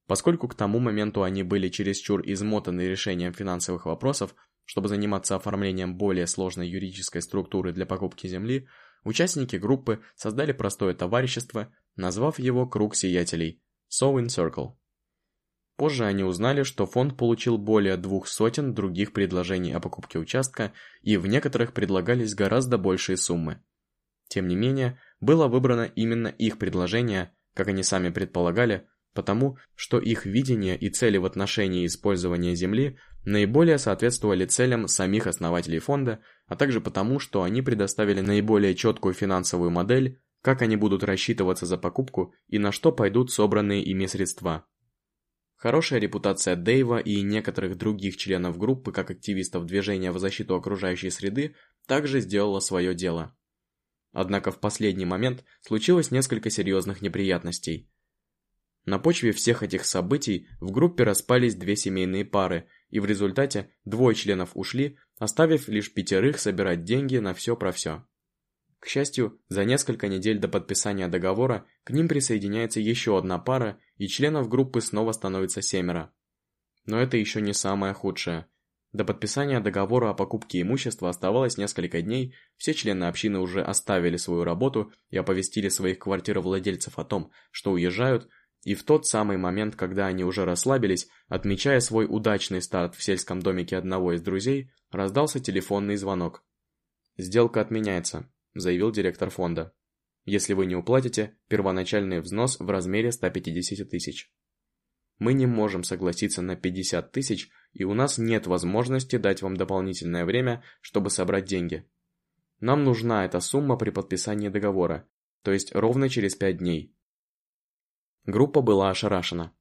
Поскольку к тому моменту они были чересчур измотаны решением финансовых вопросов, чтобы заниматься оформлением более сложной юридической структуры для покупки земли, участники группы создали простое товарищество, назвав его «Круг сиятелей» – Sowing Circle. Позже они узнали, что фонд получил более двух сотен других предложений о покупке участка, и в некоторых предлагались гораздо большие суммы. Тем не менее, было выбрано именно их предложение, как они сами предполагали, потому что их видение и цели в отношении использования земли наиболее соответствовали целям самих основателей фонда, а также потому, что они предоставили наиболее четкую финансовую модель, как они будут рассчитываться за покупку и на что пойдут собранные ими средства. Хорошая репутация Дэйва и некоторых других членов группы как активистов движения в защиту окружающей среды также сделала свое дело. Однако в последний момент случилось несколько серьезных неприятностей. На почве всех этих событий в группе распались две семейные пары, и в результате двое членов ушли, оставив лишь пятерых собирать деньги на все про все. К счастью, за несколько недель до подписания договора к ним присоединяется еще одна пара, и членов группы снова становится семеро. Но это еще не самое худшее. До подписания договора о покупке имущества оставалось несколько дней, все члены общины уже оставили свою работу и оповестили своих квартировладельцев о том, что уезжают, и в тот самый момент, когда они уже расслабились, отмечая свой удачный старт в сельском домике одного из друзей, раздался телефонный звонок. «Сделка отменяется», – заявил директор фонда. «Если вы не уплатите, первоначальный взнос в размере 150 тысяч». Мы не можем согласиться на 50 тысяч, и у нас нет возможности дать вам дополнительное время, чтобы собрать деньги. Нам нужна эта сумма при подписании договора, то есть ровно через 5 дней. Группа была ошарашена.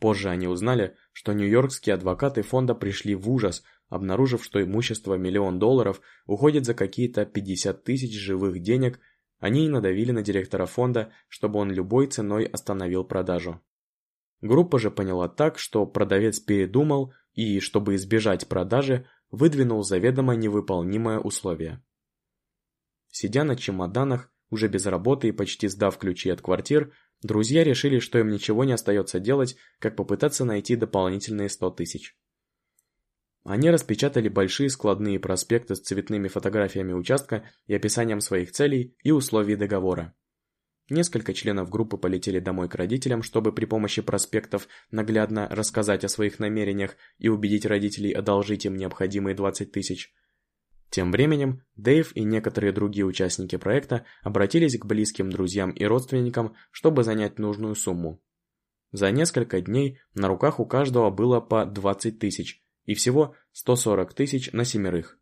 Позже они узнали, что нью-йоркские адвокаты фонда пришли в ужас, обнаружив, что имущество миллион долларов уходит за какие-то 50 тысяч живых денег, они и надавили на директора фонда, чтобы он любой ценой остановил продажу. Группа же поняла так, что продавец передумал и, чтобы избежать продажи, выдвинул заведомо невыполнимое условие. Сидя на чемоданах, уже без работы и почти сдав ключи от квартир, Друзья решили, что им ничего не остается делать, как попытаться найти дополнительные 100 тысяч. Они распечатали большие складные проспекты с цветными фотографиями участка и описанием своих целей и условий договора. Несколько членов группы полетели домой к родителям, чтобы при помощи проспектов наглядно рассказать о своих намерениях и убедить родителей одолжить им необходимые 20 тысяч. Тем временем Дэйв и некоторые другие участники проекта обратились к близким друзьям и родственникам, чтобы занять нужную сумму. За несколько дней на руках у каждого было по 20 тысяч, и всего 140 тысяч на семерых.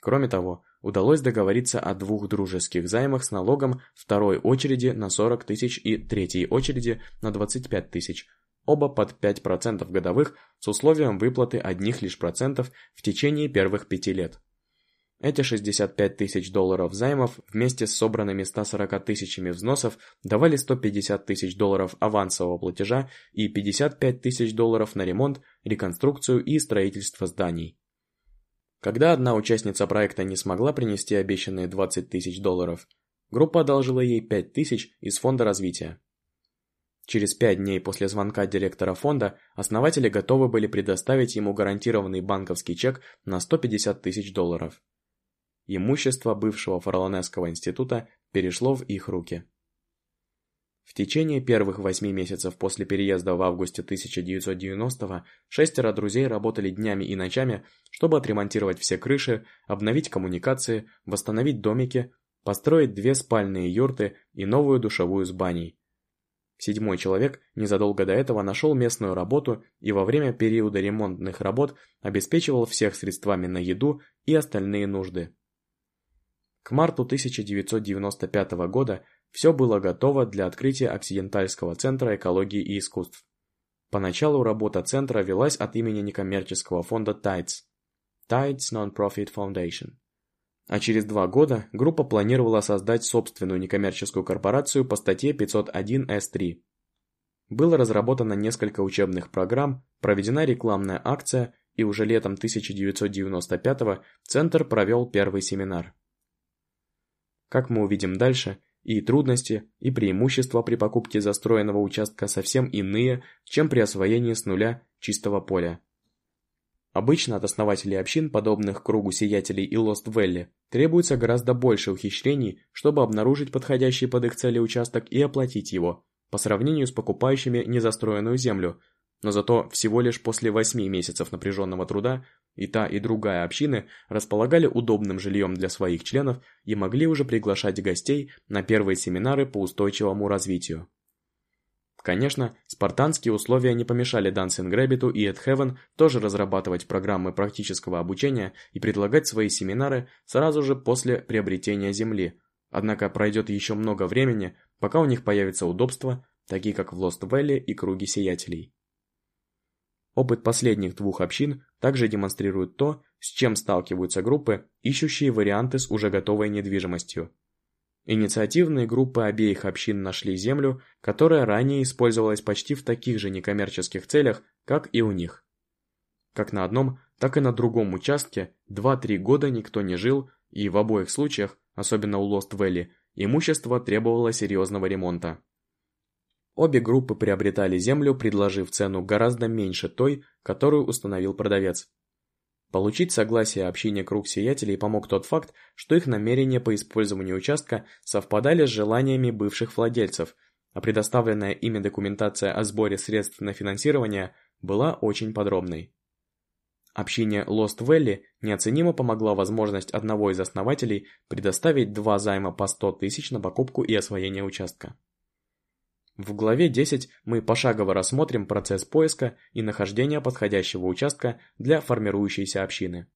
Кроме того, удалось договориться о двух дружеских займах с налогом второй очереди на 40 тысяч и третьей очереди на 25 тысяч, оба под 5% годовых с условием выплаты одних лишь процентов в течение первых пяти лет. Эти 65 тысяч долларов займов вместе с собранными 140 тысячами взносов давали 150 тысяч долларов авансового платежа и 55 тысяч долларов на ремонт, реконструкцию и строительство зданий. Когда одна участница проекта не смогла принести обещанные 20 тысяч долларов, группа одолжила ей 5 тысяч из фонда развития. Через 5 дней после звонка директора фонда основатели готовы были предоставить ему гарантированный банковский чек на 150 тысяч долларов. Имущество бывшего фараонесского института перешло в их руки. В течение первых восьми месяцев после переезда в августе 1990-го шестеро друзей работали днями и ночами, чтобы отремонтировать все крыши, обновить коммуникации, восстановить домики, построить две спальные юрты и новую душевую с баней. Седьмой человек незадолго до этого нашел местную работу и во время периода ремонтных работ обеспечивал всех средствами на еду и остальные нужды. К марту 1995 года все было готово для открытия Оксидентальского центра экологии и искусств. Поначалу работа центра велась от имени некоммерческого фонда TIDES – TIDES Non-Profit Foundation. А через два года группа планировала создать собственную некоммерческую корпорацию по статье 501С3. Было разработано несколько учебных программ, проведена рекламная акция, и уже летом 1995 Центр провел первый семинар. Как мы увидим дальше, и трудности, и преимущества при покупке застроенного участка совсем иные, чем при освоении с нуля чистого поля. Обычно от основателей общин, подобных кругу сиятелей и Лост Велли, требуется гораздо больше ухищрений, чтобы обнаружить подходящий под их цели участок и оплатить его, по сравнению с покупающими незастроенную землю, но зато всего лишь после 8 месяцев напряженного труда и та, и другая общины располагали удобным жильем для своих членов и могли уже приглашать гостей на первые семинары по устойчивому развитию. Конечно, спартанские условия не помешали Dancing Rabbit и Ed тоже разрабатывать программы практического обучения и предлагать свои семинары сразу же после приобретения земли, однако пройдет еще много времени, пока у них появятся удобства, такие как в Lost Valley и Круге Сиятелей. Опыт последних двух общин также демонстрирует то, с чем сталкиваются группы, ищущие варианты с уже готовой недвижимостью. Инициативные группы обеих общин нашли землю, которая ранее использовалась почти в таких же некоммерческих целях, как и у них. Как на одном, так и на другом участке 2-3 года никто не жил, и в обоих случаях, особенно у Лост Вэлли, имущество требовало серьезного ремонта. Обе группы приобретали землю, предложив цену гораздо меньше той, которую установил продавец. Получить согласие общине круг сиятелей помог тот факт, что их намерения по использованию участка совпадали с желаниями бывших владельцев, а предоставленная ими документация о сборе средств на финансирование была очень подробной. Общине Lost Valley неоценимо помогла возможность одного из основателей предоставить два займа по 100 тысяч на покупку и освоение участка. В главе 10 мы пошагово рассмотрим процесс поиска и нахождения подходящего участка для формирующейся общины.